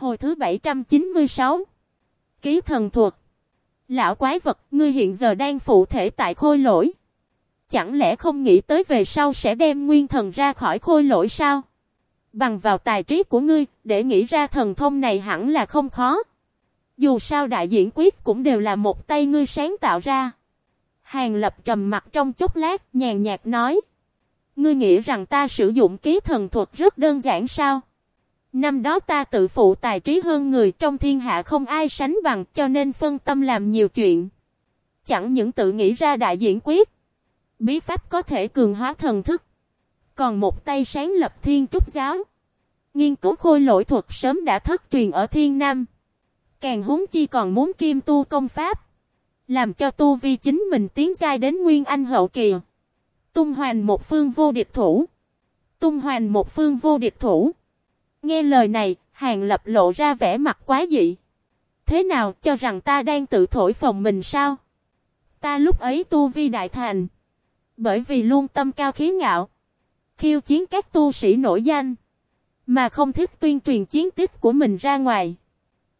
Hồi thứ 796 Ký thần thuật Lão quái vật, ngươi hiện giờ đang phụ thể tại khôi lỗi. Chẳng lẽ không nghĩ tới về sau sẽ đem nguyên thần ra khỏi khôi lỗi sao? Bằng vào tài trí của ngươi, để nghĩ ra thần thông này hẳn là không khó. Dù sao đại diễn quyết cũng đều là một tay ngươi sáng tạo ra. Hàng lập trầm mặt trong chốc lát, nhàn nhạt nói. Ngươi nghĩ rằng ta sử dụng ký thần thuật rất đơn giản sao? Năm đó ta tự phụ tài trí hơn người trong thiên hạ không ai sánh bằng, cho nên phân tâm làm nhiều chuyện. Chẳng những tự nghĩ ra đại diễn quyết. Bí pháp có thể cường hóa thần thức. Còn một tay sáng lập thiên trúc giáo. Nghiên cứu khôi lỗi thuật sớm đã thất truyền ở thiên nam. Càng huống chi còn muốn kim tu công pháp. Làm cho tu vi chính mình tiến giai đến nguyên anh hậu kỳ. Tung hoành một phương vô địch thủ. Tung hoành một phương vô địch thủ. Nghe lời này, hàng lập lộ ra vẻ mặt quá dị. Thế nào cho rằng ta đang tự thổi phồng mình sao? Ta lúc ấy tu vi đại thành. Bởi vì luôn tâm cao khí ngạo. Khiêu chiến các tu sĩ nổi danh. Mà không thích tuyên truyền chiến tích của mình ra ngoài.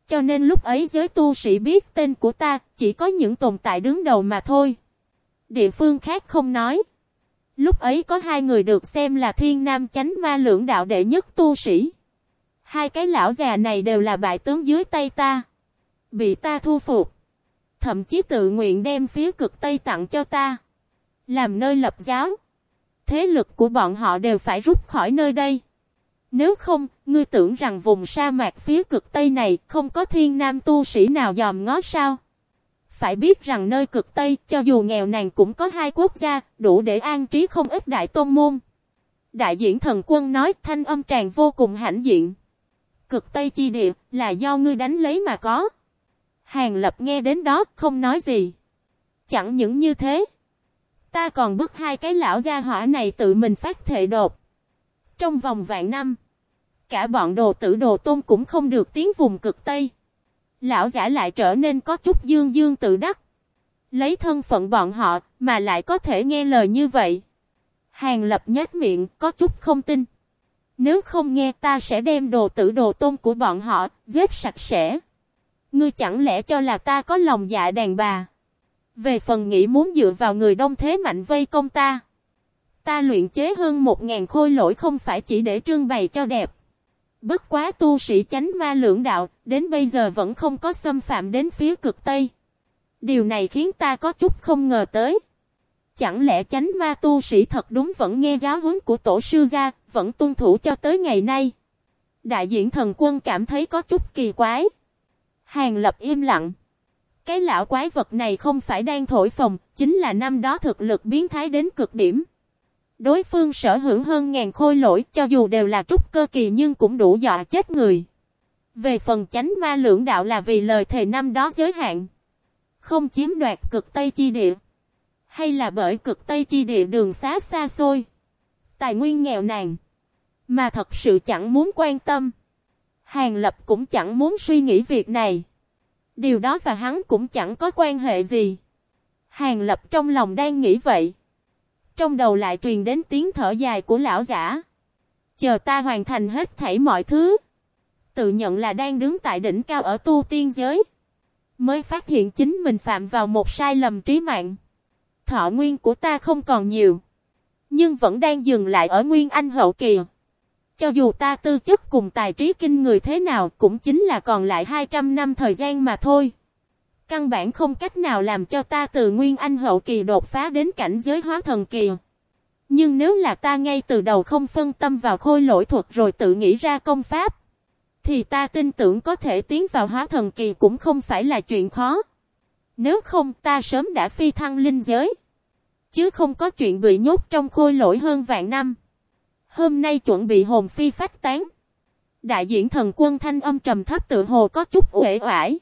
Cho nên lúc ấy giới tu sĩ biết tên của ta chỉ có những tồn tại đứng đầu mà thôi. Địa phương khác không nói. Lúc ấy có hai người được xem là thiên nam chánh ma lưỡng đạo đệ nhất tu sĩ. Hai cái lão già này đều là bại tướng dưới tay ta. Bị ta thu phục. Thậm chí tự nguyện đem phía cực Tây tặng cho ta. Làm nơi lập giáo. Thế lực của bọn họ đều phải rút khỏi nơi đây. Nếu không, ngươi tưởng rằng vùng sa mạc phía cực Tây này không có thiên nam tu sĩ nào dòm ngó sao? Phải biết rằng nơi cực Tây, cho dù nghèo nàn cũng có hai quốc gia, đủ để an trí không ít đại tôn môn. Đại diện thần quân nói thanh âm tràn vô cùng hãnh diện. Cực Tây chi địa, là do ngươi đánh lấy mà có. Hàng lập nghe đến đó, không nói gì. Chẳng những như thế. Ta còn bức hai cái lão gia hỏa này tự mình phát thệ đột. Trong vòng vạn năm, cả bọn đồ tử đồ tôn cũng không được tiến vùng cực Tây. Lão giả lại trở nên có chút dương dương tự đắc. Lấy thân phận bọn họ mà lại có thể nghe lời như vậy. Hàng lập nhếch miệng có chút không tin. Nếu không nghe ta sẽ đem đồ tử đồ tôn của bọn họ giết sạch sẽ. Ngươi chẳng lẽ cho là ta có lòng dạ đàn bà. Về phần nghĩ muốn dựa vào người đông thế mạnh vây công ta. Ta luyện chế hơn một ngàn khôi lỗi không phải chỉ để trưng bày cho đẹp. Bất quá tu sĩ chánh ma lưỡng đạo, đến bây giờ vẫn không có xâm phạm đến phía cực Tây. Điều này khiến ta có chút không ngờ tới. Chẳng lẽ chánh ma tu sĩ thật đúng vẫn nghe giáo huấn của tổ sư gia, vẫn tuân thủ cho tới ngày nay. Đại diện thần quân cảm thấy có chút kỳ quái. Hàng lập im lặng. Cái lão quái vật này không phải đang thổi phồng, chính là năm đó thực lực biến thái đến cực điểm. Đối phương sở hữu hơn ngàn khôi lỗi cho dù đều là trúc cơ kỳ nhưng cũng đủ dọa chết người. Về phần chánh ma lưỡng đạo là vì lời thề năm đó giới hạn. Không chiếm đoạt cực Tây chi địa. Hay là bởi cực Tây chi địa đường xá xa xôi. Tài nguyên nghèo nàn. Mà thật sự chẳng muốn quan tâm. Hàng Lập cũng chẳng muốn suy nghĩ việc này. Điều đó và hắn cũng chẳng có quan hệ gì. Hàng Lập trong lòng đang nghĩ vậy. Trong đầu lại truyền đến tiếng thở dài của lão giả. Chờ ta hoàn thành hết thảy mọi thứ. Tự nhận là đang đứng tại đỉnh cao ở tu tiên giới. Mới phát hiện chính mình phạm vào một sai lầm trí mạng. Thọ nguyên của ta không còn nhiều. Nhưng vẫn đang dừng lại ở nguyên anh hậu kỳ. Cho dù ta tư chất cùng tài trí kinh người thế nào cũng chính là còn lại 200 năm thời gian mà thôi. Căn bản không cách nào làm cho ta từ nguyên anh hậu kỳ đột phá đến cảnh giới hóa thần kỳ. Nhưng nếu là ta ngay từ đầu không phân tâm vào khôi lỗi thuật rồi tự nghĩ ra công pháp, thì ta tin tưởng có thể tiến vào hóa thần kỳ cũng không phải là chuyện khó. Nếu không ta sớm đã phi thăng linh giới. Chứ không có chuyện bị nhốt trong khôi lỗi hơn vạn năm. Hôm nay chuẩn bị hồn phi phách tán. Đại diện thần quân thanh âm trầm thấp tự hồ có chút uể oải.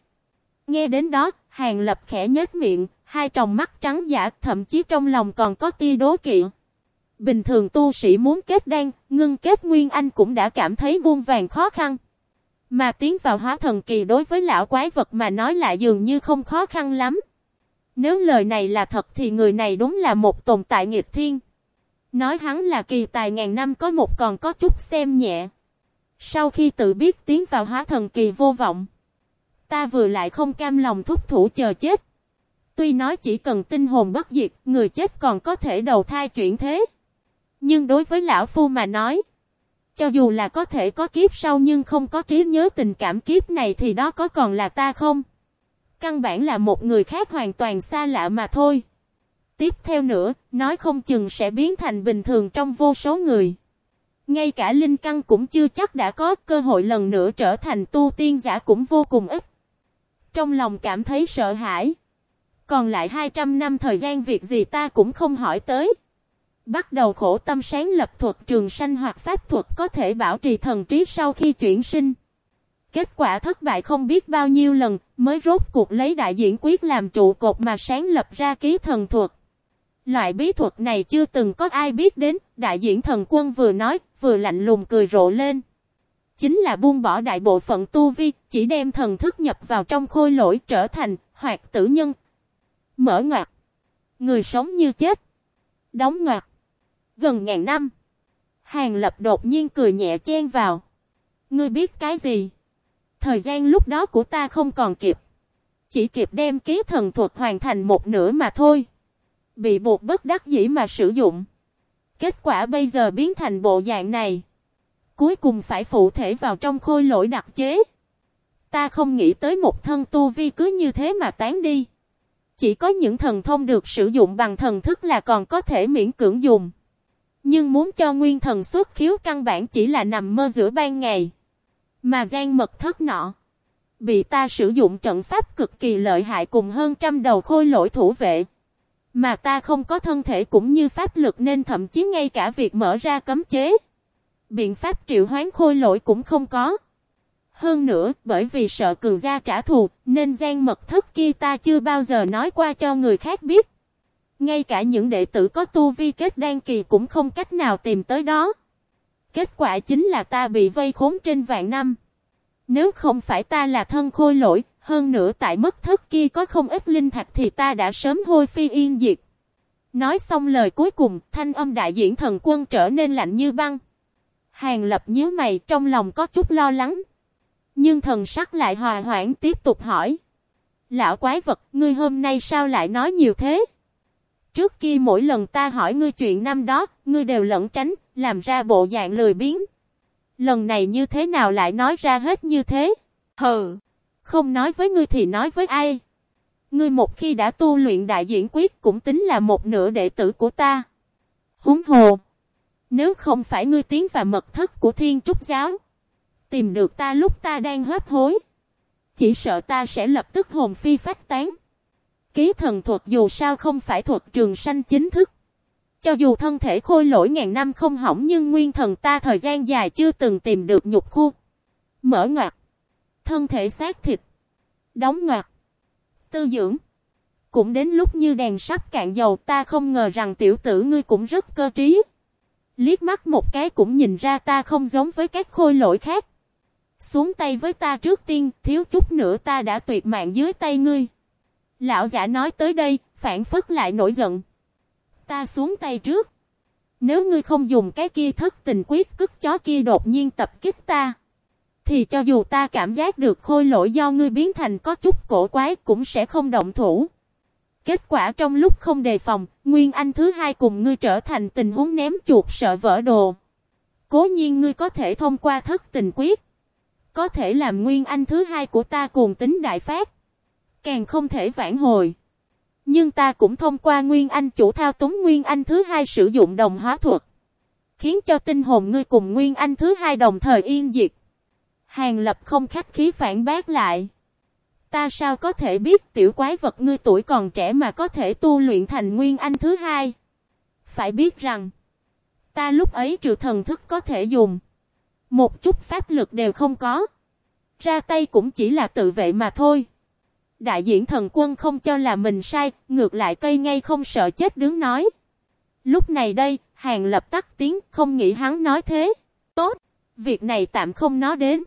Nghe đến đó, hàng lập khẽ nhếch miệng, hai tròng mắt trắng giả, thậm chí trong lòng còn có tia đố kỵ. Bình thường tu sĩ muốn kết đan, ngưng kết nguyên anh cũng đã cảm thấy muôn vàng khó khăn. Mà tiến vào hóa thần kỳ đối với lão quái vật mà nói lại dường như không khó khăn lắm. Nếu lời này là thật thì người này đúng là một tồn tại nghịch thiên. Nói hắn là kỳ tài ngàn năm có một còn có chút xem nhẹ. Sau khi tự biết tiến vào hóa thần kỳ vô vọng, ta vừa lại không cam lòng thúc thủ chờ chết. Tuy nói chỉ cần tinh hồn bất diệt, người chết còn có thể đầu thai chuyển thế. Nhưng đối với lão phu mà nói, cho dù là có thể có kiếp sau nhưng không có trí nhớ tình cảm kiếp này thì đó có còn là ta không? Căn bản là một người khác hoàn toàn xa lạ mà thôi. Tiếp theo nữa, nói không chừng sẽ biến thành bình thường trong vô số người. Ngay cả linh căn cũng chưa chắc đã có cơ hội lần nữa trở thành tu tiên giả cũng vô cùng ít. Trong lòng cảm thấy sợ hãi. Còn lại 200 năm thời gian việc gì ta cũng không hỏi tới. Bắt đầu khổ tâm sáng lập thuật trường sanh hoặc pháp thuật có thể bảo trì thần trí sau khi chuyển sinh. Kết quả thất bại không biết bao nhiêu lần mới rốt cuộc lấy đại diễn quyết làm trụ cột mà sáng lập ra ký thần thuật. Loại bí thuật này chưa từng có ai biết đến, đại diễn thần quân vừa nói, vừa lạnh lùng cười rộ lên. Chính là buông bỏ đại bộ phận tu vi, chỉ đem thần thức nhập vào trong khôi lỗi trở thành, hoạt tử nhân. Mở ngoặt. Người sống như chết. Đóng ngoặt. Gần ngàn năm. Hàng lập đột nhiên cười nhẹ chen vào. Ngươi biết cái gì? Thời gian lúc đó của ta không còn kịp. Chỉ kịp đem ký thần thuật hoàn thành một nửa mà thôi. Bị buộc bất đắc dĩ mà sử dụng. Kết quả bây giờ biến thành bộ dạng này. Cuối cùng phải phụ thể vào trong khôi lỗi đặc chế. Ta không nghĩ tới một thân tu vi cứ như thế mà tán đi. Chỉ có những thần thông được sử dụng bằng thần thức là còn có thể miễn cưỡng dùng. Nhưng muốn cho nguyên thần xuất khiếu căn bản chỉ là nằm mơ giữa ban ngày. Mà gian mật thất nọ. Bị ta sử dụng trận pháp cực kỳ lợi hại cùng hơn trăm đầu khôi lỗi thủ vệ. Mà ta không có thân thể cũng như pháp lực nên thậm chí ngay cả việc mở ra cấm chế. Biện pháp triệu hoán khôi lỗi cũng không có. Hơn nữa, bởi vì sợ cường gia trả thù, nên gian mật thất kia ta chưa bao giờ nói qua cho người khác biết. Ngay cả những đệ tử có tu vi kết đan kỳ cũng không cách nào tìm tới đó. Kết quả chính là ta bị vây khốn trên vạn năm. Nếu không phải ta là thân khôi lỗi, hơn nữa tại mất thất kia có không ít linh thạch thì ta đã sớm hôi phi yên diệt. Nói xong lời cuối cùng, thanh âm đại diễn thần quân trở nên lạnh như băng. Hàng lập nhíu mày trong lòng có chút lo lắng. Nhưng thần sắc lại hòa hoãn tiếp tục hỏi. Lão quái vật, ngươi hôm nay sao lại nói nhiều thế? Trước kia mỗi lần ta hỏi ngươi chuyện năm đó, ngươi đều lẩn tránh, làm ra bộ dạng lười biếng. Lần này như thế nào lại nói ra hết như thế? Hừ, không nói với ngươi thì nói với ai? Ngươi một khi đã tu luyện đại diễn quyết cũng tính là một nửa đệ tử của ta. Húng hồ. Nếu không phải ngươi tiến vào mật thất của thiên trúc giáo. Tìm được ta lúc ta đang hấp hối. Chỉ sợ ta sẽ lập tức hồn phi phách tán. Ký thần thuật dù sao không phải thuật trường sanh chính thức. Cho dù thân thể khôi lỗi ngàn năm không hỏng nhưng nguyên thần ta thời gian dài chưa từng tìm được nhục khu. Mở ngoặt. Thân thể xác thịt. Đóng ngoặt. Tư dưỡng. Cũng đến lúc như đèn sắp cạn dầu ta không ngờ rằng tiểu tử ngươi cũng rất cơ trí. Liếc mắt một cái cũng nhìn ra ta không giống với các khôi lỗi khác. Xuống tay với ta trước tiên, thiếu chút nữa ta đã tuyệt mạng dưới tay ngươi. Lão giả nói tới đây, phản phất lại nổi giận. Ta xuống tay trước. Nếu ngươi không dùng cái kia thất tình quyết cức chó kia đột nhiên tập kích ta. Thì cho dù ta cảm giác được khôi lỗi do ngươi biến thành có chút cổ quái cũng sẽ không động thủ. Kết quả trong lúc không đề phòng, Nguyên Anh thứ hai cùng ngươi trở thành tình huống ném chuột sợ vỡ đồ. Cố nhiên ngươi có thể thông qua thất tình quyết. Có thể làm Nguyên Anh thứ hai của ta cùng tính đại phát. Càng không thể vãn hồi. Nhưng ta cũng thông qua Nguyên Anh chủ thao túng Nguyên Anh thứ hai sử dụng đồng hóa thuật. Khiến cho tinh hồn ngươi cùng Nguyên Anh thứ hai đồng thời yên diệt. Hàng lập không khách khí phản bác lại. Ta sao có thể biết tiểu quái vật ngươi tuổi còn trẻ mà có thể tu luyện thành Nguyên Anh thứ hai? Phải biết rằng, ta lúc ấy trừ thần thức có thể dùng. Một chút pháp lực đều không có. Ra tay cũng chỉ là tự vệ mà thôi. Đại diện thần quân không cho là mình sai, ngược lại cây ngay không sợ chết đứng nói. Lúc này đây, hàng lập tắt tiếng, không nghĩ hắn nói thế. Tốt, việc này tạm không nói đến.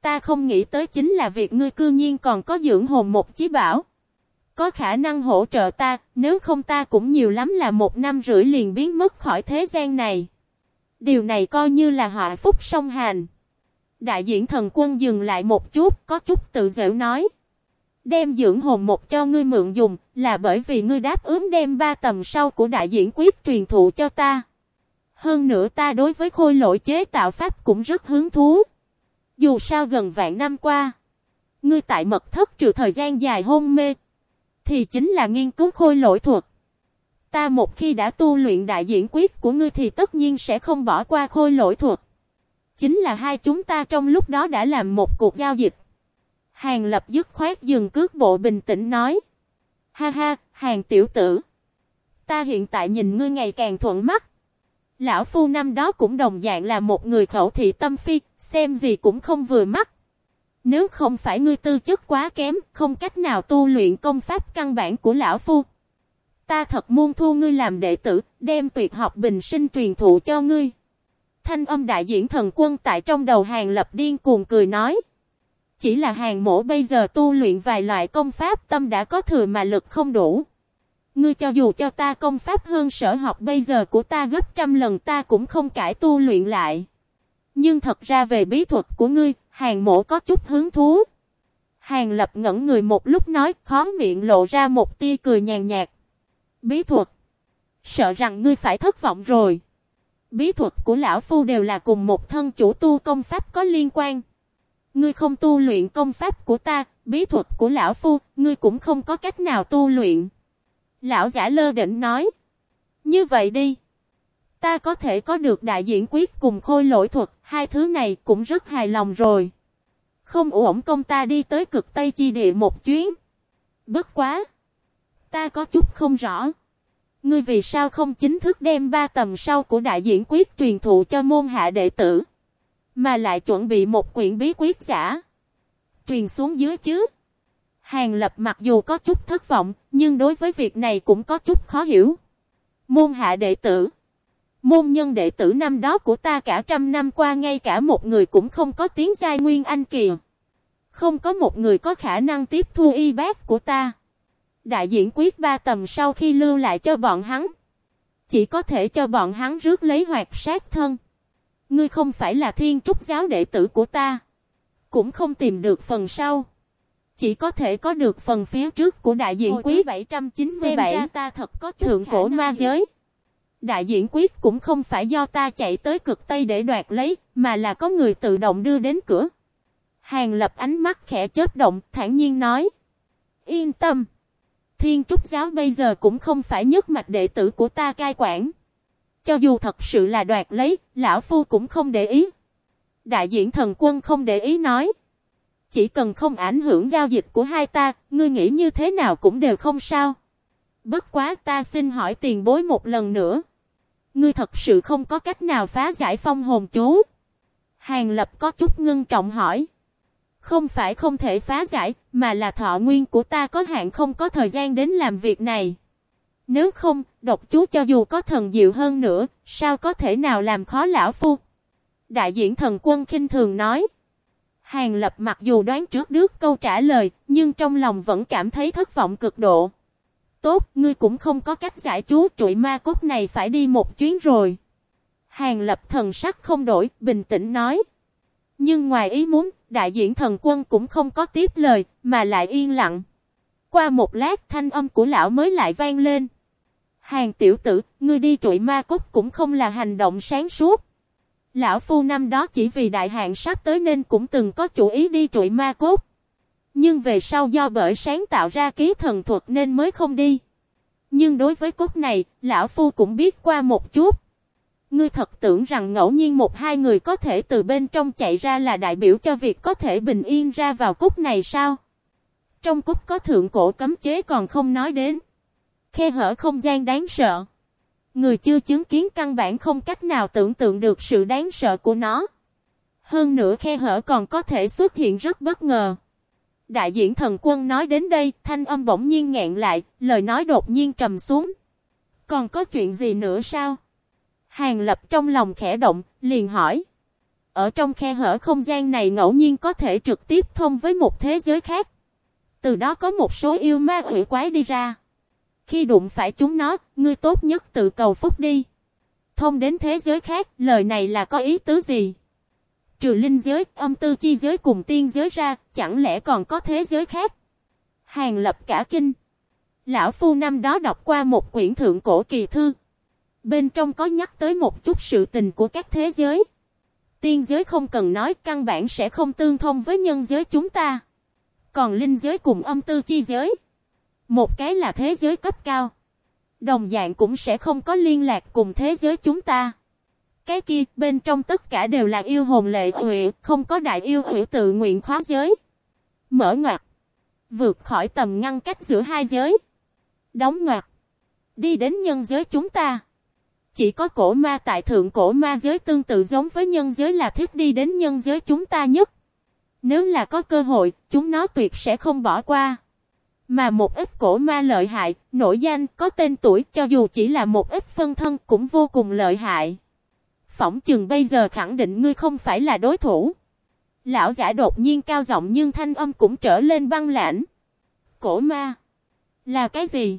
Ta không nghĩ tới chính là việc ngươi cư nhiên còn có dưỡng hồn một chí bảo. Có khả năng hỗ trợ ta, nếu không ta cũng nhiều lắm là một năm rưỡi liền biến mất khỏi thế gian này. Điều này coi như là họa phúc song hành. Đại diện thần quân dừng lại một chút, có chút tự dễu nói. Đem dưỡng hồn một cho ngươi mượn dùng, là bởi vì ngươi đáp ứng đem ba tầm sau của đại diễn quyết truyền thụ cho ta. Hơn nữa ta đối với khôi lỗi chế tạo pháp cũng rất hứng thú. Dù sao gần vạn năm qua, ngươi tại mật thất trừ thời gian dài hôn mê, thì chính là nghiên cứu khôi lỗi thuật. Ta một khi đã tu luyện đại diễn quyết của ngươi thì tất nhiên sẽ không bỏ qua khôi lỗi thuật. Chính là hai chúng ta trong lúc đó đã làm một cuộc giao dịch. Hàng lập dứt khoát dừng cước bộ bình tĩnh nói. Ha ha, hàng tiểu tử. Ta hiện tại nhìn ngươi ngày càng thuận mắt. Lão phu năm đó cũng đồng dạng là một người khẩu thị tâm phi, xem gì cũng không vừa mắt. Nếu không phải ngươi tư chất quá kém, không cách nào tu luyện công pháp căn bản của lão phu. Ta thật muốn thu ngươi làm đệ tử, đem tuyệt học bình sinh truyền thụ cho ngươi. Thanh âm đại diễn thần quân tại trong đầu hàng lập điên cuồng cười nói. Chỉ là hàng mổ bây giờ tu luyện vài loại công pháp tâm đã có thừa mà lực không đủ. Ngươi cho dù cho ta công pháp hơn sở học bây giờ của ta gấp trăm lần ta cũng không cải tu luyện lại. Nhưng thật ra về bí thuật của ngươi, hàng mổ có chút hứng thú. Hàng lập ngẩn người một lúc nói khó miệng lộ ra một tia cười nhàn nhạt. Bí thuật. Sợ rằng ngươi phải thất vọng rồi. Bí thuật của lão phu đều là cùng một thân chủ tu công pháp có liên quan. Ngươi không tu luyện công pháp của ta, bí thuật của lão phu, ngươi cũng không có cách nào tu luyện. Lão giả lơ định nói. Như vậy đi. Ta có thể có được đại diễn quyết cùng khôi lỗi thuật, hai thứ này cũng rất hài lòng rồi. Không ổn công ta đi tới cực Tây Chi Địa một chuyến. Bất quá. Ta có chút không rõ. Ngươi vì sao không chính thức đem ba tầm sau của đại diễn quyết truyền thụ cho môn hạ đệ tử? Mà lại chuẩn bị một quyển bí quyết giả. Truyền xuống dưới chứ. Hàng lập mặc dù có chút thất vọng, nhưng đối với việc này cũng có chút khó hiểu. Môn hạ đệ tử. Môn nhân đệ tử năm đó của ta cả trăm năm qua ngay cả một người cũng không có tiếng giai nguyên anh kìa. Không có một người có khả năng tiếp thu y bác của ta. Đại diện quyết ba tầm sau khi lưu lại cho bọn hắn. Chỉ có thể cho bọn hắn rước lấy hoạt sát thân. Ngươi không phải là thiên trúc giáo đệ tử của ta. Cũng không tìm được phần sau. Chỉ có thể có được phần phía trước của đại diện quyết 797. Xem ra ta thật có thượng cổ ma giới. Đại diễn quyết cũng không phải do ta chạy tới cực Tây để đoạt lấy, mà là có người tự động đưa đến cửa. Hàng lập ánh mắt khẽ chớp động, thản nhiên nói. Yên tâm. Thiên Trúc Giáo bây giờ cũng không phải nhất mạch đệ tử của ta cai quản. Cho dù thật sự là đoạt lấy, lão phu cũng không để ý. Đại diện thần quân không để ý nói. Chỉ cần không ảnh hưởng giao dịch của hai ta, ngươi nghĩ như thế nào cũng đều không sao. Bất quá ta xin hỏi tiền bối một lần nữa. Ngươi thật sự không có cách nào phá giải phong hồn chú. Hàng lập có chút ngưng trọng hỏi. Không phải không thể phá giải, mà là thọ nguyên của ta có hạn không có thời gian đến làm việc này. Nếu không, độc chú cho dù có thần diệu hơn nữa, sao có thể nào làm khó lão phu? Đại diện thần quân khinh thường nói. Hàng lập mặc dù đoán trước đứt câu trả lời, nhưng trong lòng vẫn cảm thấy thất vọng cực độ. Tốt, ngươi cũng không có cách giải chú trụi ma cốt này phải đi một chuyến rồi. Hàng lập thần sắc không đổi, bình tĩnh nói. Nhưng ngoài ý muốn, đại diện thần quân cũng không có tiếp lời, mà lại yên lặng. Qua một lát thanh âm của lão mới lại vang lên. Hàng tiểu tử, ngươi đi trụi ma cốt cũng không là hành động sáng suốt. Lão phu năm đó chỉ vì đại hạn sắp tới nên cũng từng có chủ ý đi trụi ma cốt. Nhưng về sau do bởi sáng tạo ra ký thần thuật nên mới không đi. Nhưng đối với cốt này, lão phu cũng biết qua một chút. Ngươi thật tưởng rằng ngẫu nhiên một hai người có thể từ bên trong chạy ra là đại biểu cho việc có thể bình yên ra vào cốt này sao? Trong cốt có thượng cổ cấm chế còn không nói đến. Khe hở không gian đáng sợ. Người chưa chứng kiến căn bản không cách nào tưởng tượng được sự đáng sợ của nó. Hơn nữa khe hở còn có thể xuất hiện rất bất ngờ. Đại diện thần quân nói đến đây, thanh âm bỗng nhiên ngẹn lại, lời nói đột nhiên trầm xuống. Còn có chuyện gì nữa sao? Hàng lập trong lòng khẽ động, liền hỏi. Ở trong khe hở không gian này ngẫu nhiên có thể trực tiếp thông với một thế giới khác. Từ đó có một số yêu ma quỷ quái đi ra. Khi đụng phải chúng nó, ngươi tốt nhất tự cầu phúc đi. Thông đến thế giới khác, lời này là có ý tứ gì? Trừ linh giới, âm tư chi giới cùng tiên giới ra, chẳng lẽ còn có thế giới khác? Hàng lập cả kinh. Lão Phu năm đó đọc qua một quyển thượng cổ kỳ thư. Bên trong có nhắc tới một chút sự tình của các thế giới. Tiên giới không cần nói căn bản sẽ không tương thông với nhân giới chúng ta. Còn linh giới cùng âm tư chi giới. Một cái là thế giới cấp cao. Đồng dạng cũng sẽ không có liên lạc cùng thế giới chúng ta. Cái kia bên trong tất cả đều là yêu hồn lệ huệ, không có đại yêu huệ tự nguyện khóa giới. Mở ngoặt. Vượt khỏi tầm ngăn cách giữa hai giới. Đóng ngoặt. Đi đến nhân giới chúng ta. Chỉ có cổ ma tại thượng cổ ma giới tương tự giống với nhân giới là thiết đi đến nhân giới chúng ta nhất. Nếu là có cơ hội, chúng nó tuyệt sẽ không bỏ qua. Mà một ít cổ ma lợi hại, nổi danh, có tên tuổi cho dù chỉ là một ít phân thân cũng vô cùng lợi hại. Phỏng chừng bây giờ khẳng định ngươi không phải là đối thủ. Lão giả đột nhiên cao giọng nhưng thanh âm cũng trở lên băng lãnh. Cổ ma. Là cái gì?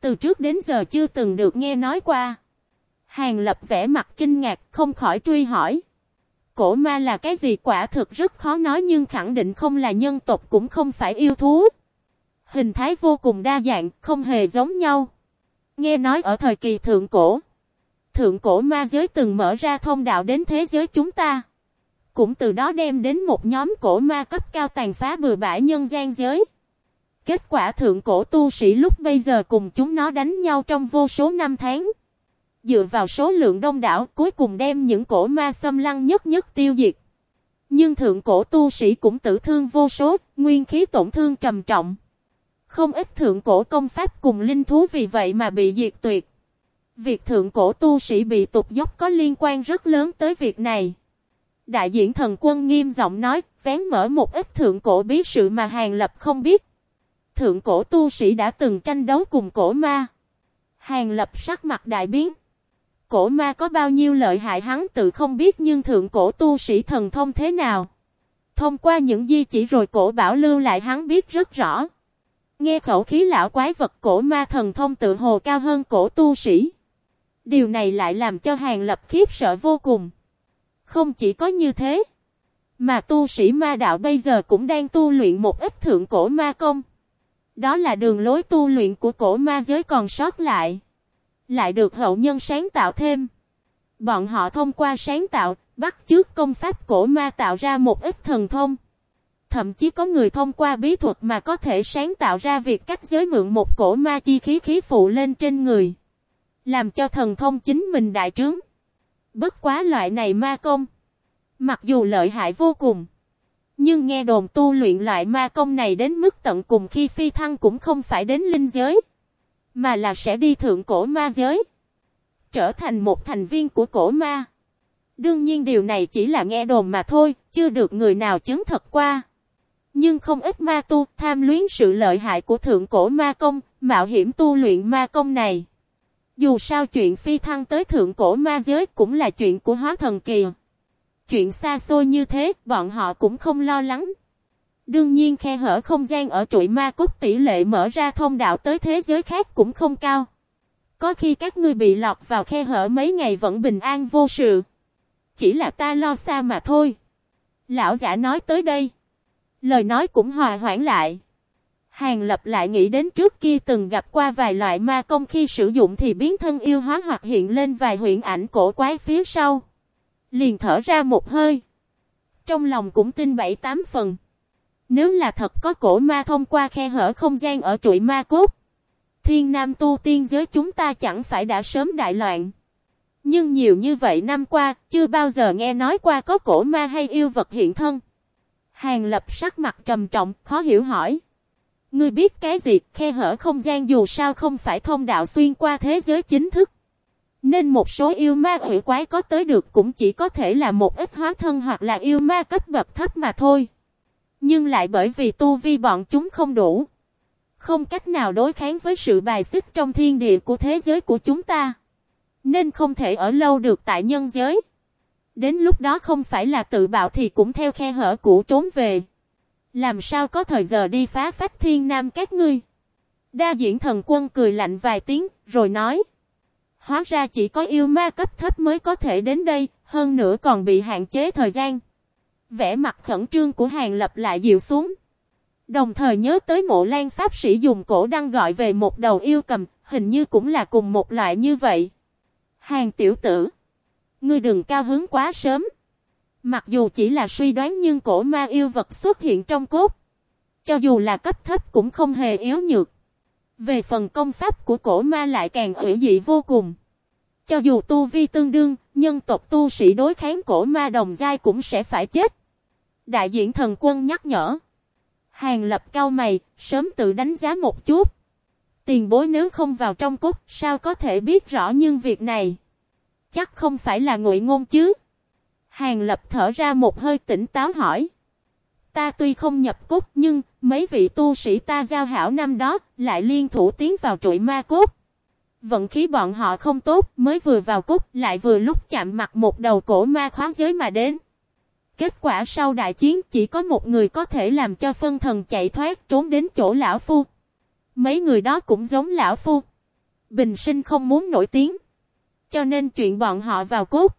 Từ trước đến giờ chưa từng được nghe nói qua. Hàng lập vẻ mặt kinh ngạc không khỏi truy hỏi. Cổ ma là cái gì quả thực rất khó nói nhưng khẳng định không là nhân tộc cũng không phải yêu thú. Hình thái vô cùng đa dạng, không hề giống nhau. Nghe nói ở thời kỳ thượng cổ, thượng cổ ma giới từng mở ra thông đạo đến thế giới chúng ta. Cũng từ đó đem đến một nhóm cổ ma cấp cao tàn phá bừa bãi nhân gian giới. Kết quả thượng cổ tu sĩ lúc bây giờ cùng chúng nó đánh nhau trong vô số năm tháng. Dựa vào số lượng đông đảo cuối cùng đem những cổ ma xâm lăng nhất nhất tiêu diệt. Nhưng thượng cổ tu sĩ cũng tử thương vô số, nguyên khí tổn thương trầm trọng. Không ít thượng cổ công pháp cùng linh thú vì vậy mà bị diệt tuyệt. Việc thượng cổ tu sĩ bị tục dốc có liên quan rất lớn tới việc này. Đại diện thần quân nghiêm giọng nói, vén mở một ít thượng cổ bí sự mà Hàng Lập không biết. Thượng cổ tu sĩ đã từng tranh đấu cùng cổ ma. Hàng Lập sắc mặt đại biến. Cổ ma có bao nhiêu lợi hại hắn tự không biết nhưng thượng cổ tu sĩ thần thông thế nào. Thông qua những di chỉ rồi cổ bảo lưu lại hắn biết rất rõ. Nghe khẩu khí lão quái vật cổ ma thần thông tự hồ cao hơn cổ tu sĩ. Điều này lại làm cho hàng lập khiếp sợ vô cùng. Không chỉ có như thế. Mà tu sĩ ma đạo bây giờ cũng đang tu luyện một ít thượng cổ ma công. Đó là đường lối tu luyện của cổ ma giới còn sót lại. Lại được hậu nhân sáng tạo thêm. Bọn họ thông qua sáng tạo, bắt chước công pháp cổ ma tạo ra một ít thần thông. Thậm chí có người thông qua bí thuật mà có thể sáng tạo ra việc cách giới mượn một cổ ma chi khí khí phụ lên trên người. Làm cho thần thông chính mình đại trướng. Bất quá loại này ma công. Mặc dù lợi hại vô cùng. Nhưng nghe đồn tu luyện loại ma công này đến mức tận cùng khi phi thăng cũng không phải đến linh giới. Mà là sẽ đi thượng cổ ma giới. Trở thành một thành viên của cổ ma. Đương nhiên điều này chỉ là nghe đồn mà thôi, chưa được người nào chứng thật qua. Nhưng không ít ma tu tham luyến sự lợi hại của thượng cổ ma công, mạo hiểm tu luyện ma công này. Dù sao chuyện phi thăng tới thượng cổ ma giới cũng là chuyện của hóa thần kỳ. Chuyện xa xôi như thế, bọn họ cũng không lo lắng. Đương nhiên khe hở không gian ở trụi ma cốt tỷ lệ mở ra thông đạo tới thế giới khác cũng không cao. Có khi các ngươi bị lọt vào khe hở mấy ngày vẫn bình an vô sự. Chỉ là ta lo xa mà thôi. Lão giả nói tới đây. Lời nói cũng hòa hoãn lại. Hàng lập lại nghĩ đến trước kia từng gặp qua vài loại ma công khi sử dụng thì biến thân yêu hóa hoặc hiện lên vài huyện ảnh cổ quái phía sau. Liền thở ra một hơi. Trong lòng cũng tin bảy tám phần. Nếu là thật có cổ ma thông qua khe hở không gian ở trụi ma cốt. Thiên nam tu tiên giới chúng ta chẳng phải đã sớm đại loạn. Nhưng nhiều như vậy năm qua, chưa bao giờ nghe nói qua có cổ ma hay yêu vật hiện thân. Hàng lập sắc mặt trầm trọng, khó hiểu hỏi. Ngươi biết cái gì, khe hở không gian dù sao không phải thông đạo xuyên qua thế giới chính thức. Nên một số yêu ma ủy quái có tới được cũng chỉ có thể là một ít hóa thân hoặc là yêu ma cấp bậc thấp mà thôi. Nhưng lại bởi vì tu vi bọn chúng không đủ. Không cách nào đối kháng với sự bài xích trong thiên địa của thế giới của chúng ta. Nên không thể ở lâu được tại nhân giới. Đến lúc đó không phải là tự bạo thì cũng theo khe hở cũ trốn về. Làm sao có thời giờ đi phá phách thiên nam các ngươi. Đa diễn thần quân cười lạnh vài tiếng, rồi nói. Hóa ra chỉ có yêu ma cấp thấp mới có thể đến đây, hơn nữa còn bị hạn chế thời gian. Vẻ mặt khẩn trương của Hàng Lập lại dịu xuống. Đồng thời nhớ tới mộ lan pháp sĩ dùng cổ đăng gọi về một đầu yêu cầm, hình như cũng là cùng một loại như vậy. Hàng tiểu tử. Ngươi đừng cao hứng quá sớm. Mặc dù chỉ là suy đoán nhưng cổ ma yêu vật xuất hiện trong cốt. Cho dù là cấp thấp cũng không hề yếu nhược. Về phần công pháp của cổ ma lại càng ủy dị vô cùng. Cho dù tu vi tương đương, nhân tộc tu sĩ đối kháng cổ ma đồng giai cũng sẽ phải chết. Đại diện thần quân nhắc nhở. Hàng lập cao mày, sớm tự đánh giá một chút. Tiền bối nếu không vào trong cốt, sao có thể biết rõ nhưng việc này? Chắc không phải là ngụy ngôn chứ? Hàng lập thở ra một hơi tỉnh táo hỏi. Ta tuy không nhập cốt, nhưng mấy vị tu sĩ ta giao hảo năm đó lại liên thủ tiến vào trụi ma cốt. Vận khí bọn họ không tốt, mới vừa vào cốt, lại vừa lúc chạm mặt một đầu cổ ma khoáng giới mà đến. Kết quả sau đại chiến, chỉ có một người có thể làm cho phân thần chạy thoát, trốn đến chỗ lão phu. Mấy người đó cũng giống lão phu. Bình sinh không muốn nổi tiếng. Cho nên chuyện bọn họ vào cốt.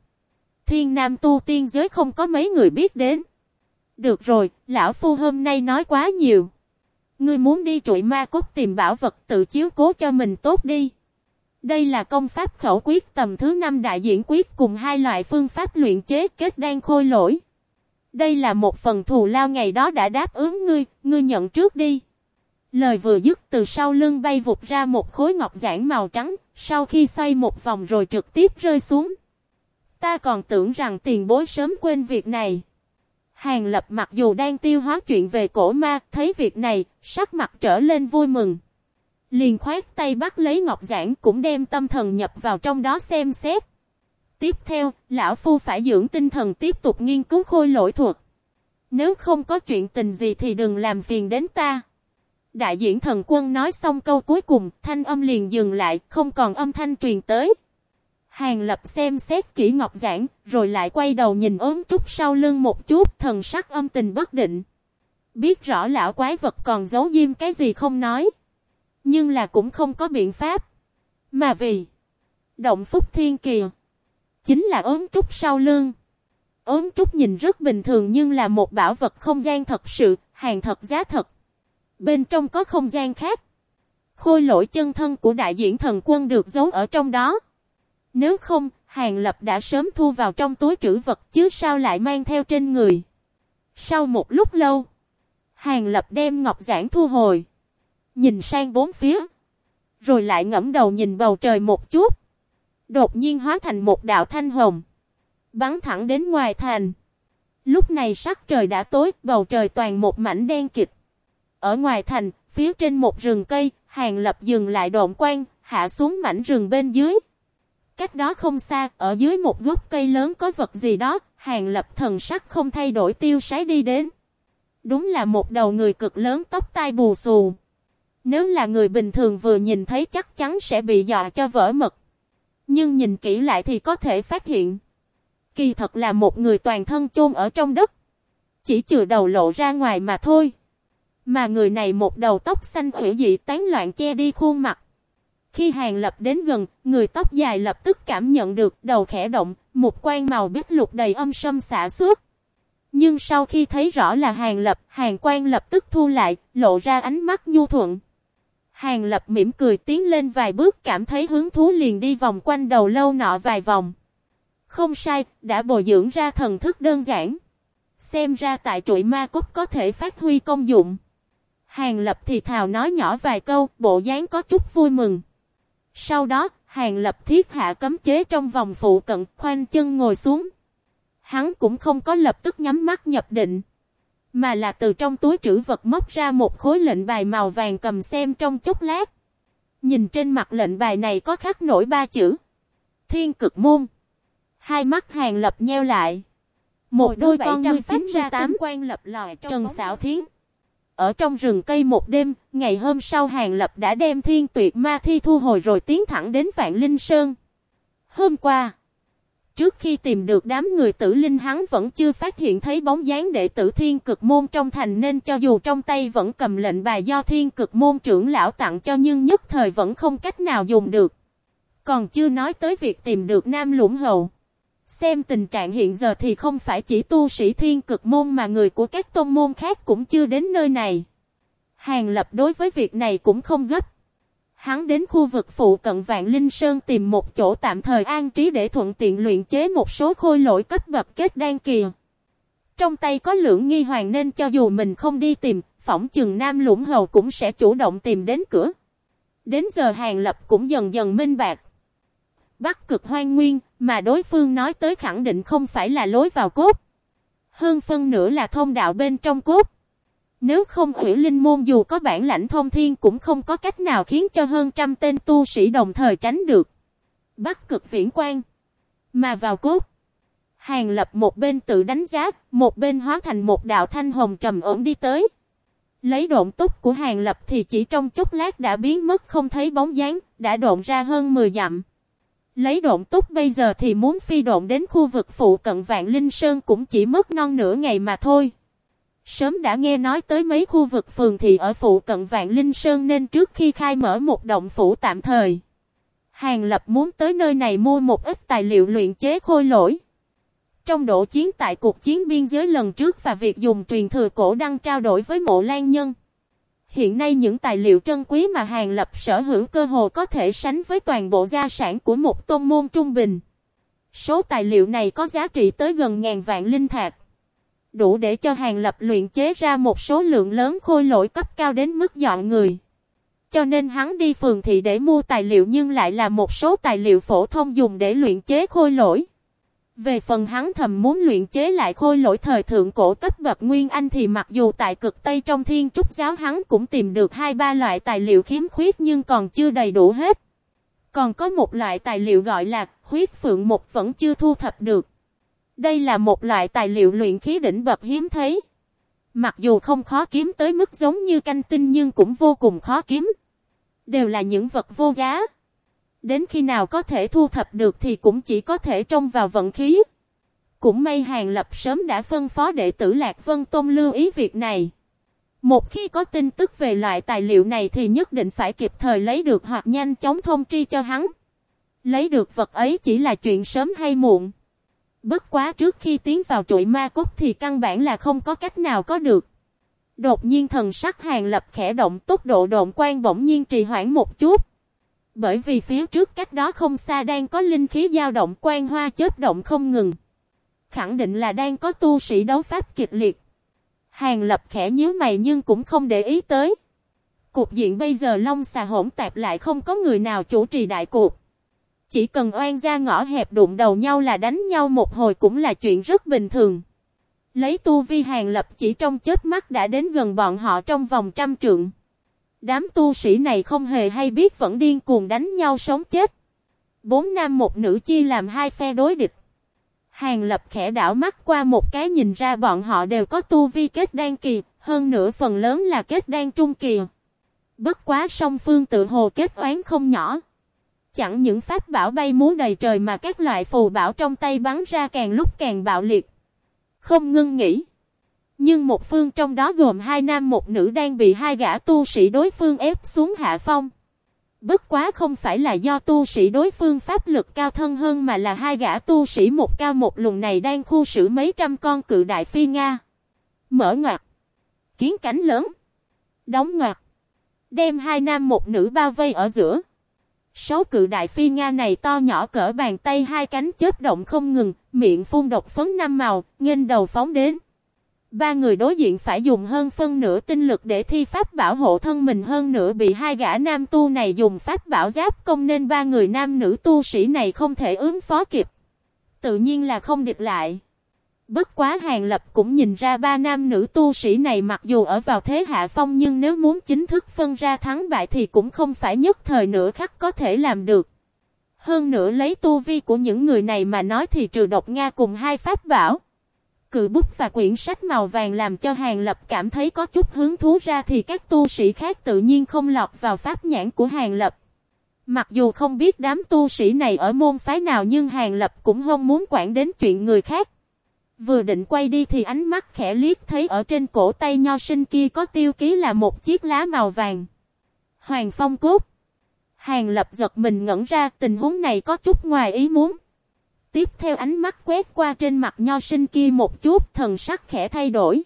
Thiên nam tu tiên giới không có mấy người biết đến. Được rồi, lão phu hôm nay nói quá nhiều. Ngươi muốn đi trụi ma cốt tìm bảo vật tự chiếu cố cho mình tốt đi. Đây là công pháp khẩu quyết tầm thứ năm đại diễn quyết cùng hai loại phương pháp luyện chế kết đan khôi lỗi. Đây là một phần thù lao ngày đó đã đáp ứng ngươi, ngươi nhận trước đi. Lời vừa dứt từ sau lưng bay vụt ra một khối ngọc giản màu trắng, sau khi xoay một vòng rồi trực tiếp rơi xuống. Ta còn tưởng rằng tiền bối sớm quên việc này. Hàng lập mặc dù đang tiêu hóa chuyện về cổ ma, thấy việc này, sắc mặt trở lên vui mừng. Liền khoát tay bắt lấy ngọc giản cũng đem tâm thần nhập vào trong đó xem xét. Tiếp theo, lão phu phải dưỡng tinh thần tiếp tục nghiên cứu khôi lỗi thuật. Nếu không có chuyện tình gì thì đừng làm phiền đến ta. Đại diễn thần quân nói xong câu cuối cùng, thanh âm liền dừng lại, không còn âm thanh truyền tới. Hàng lập xem xét kỹ ngọc giảng, rồi lại quay đầu nhìn ốm trúc sau lưng một chút, thần sắc âm tình bất định. Biết rõ lão quái vật còn giấu diêm cái gì không nói. Nhưng là cũng không có biện pháp. Mà vì, động phúc thiên kìa, chính là ốm trúc sau lưng. Ốm trúc nhìn rất bình thường nhưng là một bảo vật không gian thật sự, hàng thật giá thật. Bên trong có không gian khác. Khôi lỗi chân thân của đại diện thần quân được giấu ở trong đó. Nếu không, Hàng Lập đã sớm thu vào trong túi trữ vật chứ sao lại mang theo trên người. Sau một lúc lâu, Hàng Lập đem ngọc giản thu hồi. Nhìn sang bốn phía. Rồi lại ngẫm đầu nhìn bầu trời một chút. Đột nhiên hóa thành một đạo thanh hồng. Bắn thẳng đến ngoài thành. Lúc này sắc trời đã tối, bầu trời toàn một mảnh đen kịch. Ở ngoài thành, phía trên một rừng cây, Hàng Lập dừng lại độn quan, hạ xuống mảnh rừng bên dưới. Cách đó không xa, ở dưới một gốc cây lớn có vật gì đó, Hàng Lập thần sắc không thay đổi tiêu sái đi đến. Đúng là một đầu người cực lớn tóc tai bù xù. Nếu là người bình thường vừa nhìn thấy chắc chắn sẽ bị dọa cho vỡ mật. Nhưng nhìn kỹ lại thì có thể phát hiện. Kỳ thật là một người toàn thân chôn ở trong đất. Chỉ trừ đầu lộ ra ngoài mà thôi. Mà người này một đầu tóc xanh hủy dị tán loạn che đi khuôn mặt. Khi Hàng Lập đến gần, người tóc dài lập tức cảm nhận được đầu khẽ động, một quan màu biết lục đầy âm sâm xả suốt. Nhưng sau khi thấy rõ là Hàng Lập, Hàng quan lập tức thu lại, lộ ra ánh mắt nhu thuận. Hàng Lập mỉm cười tiến lên vài bước cảm thấy hứng thú liền đi vòng quanh đầu lâu nọ vài vòng. Không sai, đã bồi dưỡng ra thần thức đơn giản. Xem ra tại trụi ma cốt có thể phát huy công dụng. Hàng Lập thì thào nói nhỏ vài câu, bộ dáng có chút vui mừng. Sau đó, Hàng Lập thiết hạ cấm chế trong vòng phụ cận, khoanh chân ngồi xuống. Hắn cũng không có lập tức nhắm mắt nhập định. Mà là từ trong túi trữ vật móc ra một khối lệnh bài màu vàng cầm xem trong chốc lát. Nhìn trên mặt lệnh bài này có khắc nổi ba chữ. Thiên cực môn. Hai mắt hàng lập nheo lại. Một đôi con ngươi phát ra tám quan lập lòi Trần xảo thiến. Ở trong rừng cây một đêm, ngày hôm sau Hàng Lập đã đem thiên tuyệt ma thi thu hồi rồi tiến thẳng đến Vạn Linh Sơn. Hôm qua, trước khi tìm được đám người tử linh hắn vẫn chưa phát hiện thấy bóng dáng đệ tử thiên cực môn trong thành nên cho dù trong tay vẫn cầm lệnh bài do thiên cực môn trưởng lão tặng cho nhưng nhất thời vẫn không cách nào dùng được. Còn chưa nói tới việc tìm được Nam Lũng Hậu. Xem tình trạng hiện giờ thì không phải chỉ tu sĩ thiên cực môn mà người của các tôn môn khác cũng chưa đến nơi này. Hàng lập đối với việc này cũng không gấp. Hắn đến khu vực phụ cận Vạn Linh Sơn tìm một chỗ tạm thời an trí để thuận tiện luyện chế một số khôi lỗi cấp bậc kết đan kỳ. Trong tay có lượng nghi hoàng nên cho dù mình không đi tìm, phỏng chừng Nam Lũng Hầu cũng sẽ chủ động tìm đến cửa. Đến giờ Hàng Lập cũng dần dần minh bạc. Bắc cực hoang nguyên, mà đối phương nói tới khẳng định không phải là lối vào cốt. Hơn phân nữa là thông đạo bên trong cốt. Nếu không ủy linh môn dù có bản lãnh thông thiên cũng không có cách nào khiến cho hơn trăm tên tu sĩ đồng thời tránh được. Bắc cực viễn quan. Mà vào cốt. Hàng lập một bên tự đánh giá, một bên hóa thành một đạo thanh hồng trầm ổn đi tới. Lấy độn túc của hàng lập thì chỉ trong chốc lát đã biến mất không thấy bóng dáng, đã độn ra hơn 10 dặm. Lấy độn túc bây giờ thì muốn phi độn đến khu vực phụ cận Vạn Linh Sơn cũng chỉ mất non nửa ngày mà thôi. Sớm đã nghe nói tới mấy khu vực phường thị ở phụ cận Vạn Linh Sơn nên trước khi khai mở một động phủ tạm thời. Hàng Lập muốn tới nơi này mua một ít tài liệu luyện chế khôi lỗi. Trong độ chiến tại cuộc chiến biên giới lần trước và việc dùng truyền thừa cổ đăng trao đổi với mộ lan nhân. Hiện nay những tài liệu trân quý mà Hàng Lập sở hữu cơ hồ có thể sánh với toàn bộ gia sản của một tôn môn trung bình. Số tài liệu này có giá trị tới gần ngàn vạn linh thạch. Đủ để cho Hàng Lập luyện chế ra một số lượng lớn khôi lỗi cấp cao đến mức dọn người. Cho nên hắn đi phường thị để mua tài liệu nhưng lại là một số tài liệu phổ thông dùng để luyện chế khôi lỗi. Về phần hắn thầm muốn luyện chế lại khôi lỗi thời thượng cổ cấp bậc Nguyên Anh thì mặc dù tại cực Tây trong thiên trúc giáo hắn cũng tìm được hai ba loại tài liệu khiếm khuyết nhưng còn chưa đầy đủ hết. Còn có một loại tài liệu gọi là huyết phượng một vẫn chưa thu thập được. Đây là một loại tài liệu luyện khí đỉnh bậc hiếm thấy. Mặc dù không khó kiếm tới mức giống như canh tinh nhưng cũng vô cùng khó kiếm. Đều là những vật vô giá. Đến khi nào có thể thu thập được thì cũng chỉ có thể trông vào vận khí. Cũng may Hàng Lập sớm đã phân phó đệ tử Lạc Vân Tôn lưu ý việc này. Một khi có tin tức về loại tài liệu này thì nhất định phải kịp thời lấy được hoặc nhanh chóng thông tri cho hắn. Lấy được vật ấy chỉ là chuyện sớm hay muộn. Bất quá trước khi tiến vào trụi ma cốt thì căn bản là không có cách nào có được. Đột nhiên thần sắc hàng lập khẽ động, tốc độ độn quan bỗng nhiên trì hoãn một chút. Bởi vì phía trước cách đó không xa đang có linh khí dao động quan hoa chớp động không ngừng. Khẳng định là đang có tu sĩ đấu pháp kịch liệt. Hàng lập khẽ nhíu mày nhưng cũng không để ý tới. Cục diện bây giờ long xà hỗn tạp lại không có người nào chủ trì đại cuộc. Chỉ cần oan ra ngõ hẹp đụng đầu nhau là đánh nhau một hồi cũng là chuyện rất bình thường. Lấy tu vi hàng lập chỉ trong chết mắt đã đến gần bọn họ trong vòng trăm trượng. Đám tu sĩ này không hề hay biết vẫn điên cuồng đánh nhau sống chết. Bốn nam một nữ chia làm hai phe đối địch. Hàng lập khẽ đảo mắt qua một cái nhìn ra bọn họ đều có tu vi kết đan kỳ, hơn nữa phần lớn là kết đan trung kỳ. Bất quá song phương tự hồ kết oán không nhỏ. Chẳng những pháp bảo bay múa đầy trời mà các loại phù bảo trong tay bắn ra càng lúc càng bạo liệt. Không ngưng nghỉ. Nhưng một phương trong đó gồm hai nam một nữ đang bị hai gã tu sĩ đối phương ép xuống hạ phong. Bất quá không phải là do tu sĩ đối phương pháp lực cao thân hơn mà là hai gã tu sĩ một cao một lùng này đang khu xử mấy trăm con cự đại phi Nga. Mở ngoặt. Kiến cánh lớn. Đóng ngoặt. Đem hai nam một nữ bao vây ở giữa. Sáu cự đại phi Nga này to nhỏ cỡ bàn tay hai cánh chớp động không ngừng, miệng phun độc phấn năm màu, nghênh đầu phóng đến. Ba người đối diện phải dùng hơn phân nửa tinh lực để thi pháp bảo hộ thân mình hơn nữa bị hai gã nam tu này dùng pháp bảo giáp công nên ba người nam nữ tu sĩ này không thể ứng phó kịp. Tự nhiên là không địch lại. Bất quá Hàng Lập cũng nhìn ra ba nam nữ tu sĩ này mặc dù ở vào thế hạ phong nhưng nếu muốn chính thức phân ra thắng bại thì cũng không phải nhất thời nửa khắc có thể làm được. Hơn nữa lấy tu vi của những người này mà nói thì trừ độc Nga cùng hai pháp bảo. Cự bút và quyển sách màu vàng làm cho Hàng Lập cảm thấy có chút hứng thú ra thì các tu sĩ khác tự nhiên không lọt vào pháp nhãn của Hàng Lập. Mặc dù không biết đám tu sĩ này ở môn phái nào nhưng Hàng Lập cũng không muốn quản đến chuyện người khác. Vừa định quay đi thì ánh mắt khẽ liếc thấy ở trên cổ tay nho sinh kia có tiêu ký là một chiếc lá màu vàng. Hoàng phong cốt. Hàng lập giật mình ngẩn ra, tình huống này có chút ngoài ý muốn. Tiếp theo ánh mắt quét qua trên mặt nho sinh kia một chút, thần sắc khẽ thay đổi.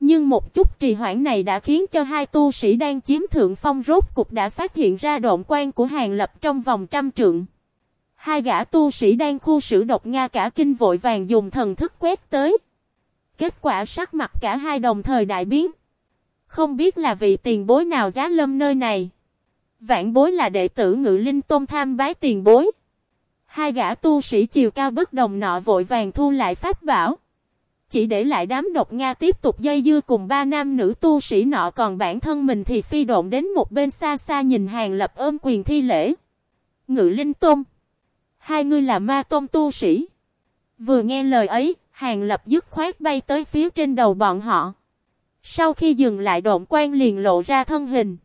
Nhưng một chút trì hoãn này đã khiến cho hai tu sĩ đang chiếm thượng phong rốt cục đã phát hiện ra động quan của hàng lập trong vòng trăm trượng. Hai gã tu sĩ đang khu sử độc Nga cả kinh vội vàng dùng thần thức quét tới. Kết quả sắc mặt cả hai đồng thời đại biến. Không biết là vị tiền bối nào giá lâm nơi này. Vạn bối là đệ tử ngự linh tôn tham bái tiền bối. Hai gã tu sĩ chiều cao bất đồng nọ vội vàng thu lại pháp bảo. Chỉ để lại đám độc Nga tiếp tục dây dưa cùng ba nam nữ tu sĩ nọ còn bản thân mình thì phi độn đến một bên xa xa nhìn hàng lập ôm quyền thi lễ. Ngự linh tôn. Hai người là ma tôn tu sĩ. Vừa nghe lời ấy, hàng lập dứt khoát bay tới phía trên đầu bọn họ. Sau khi dừng lại độn quan liền lộ ra thân hình.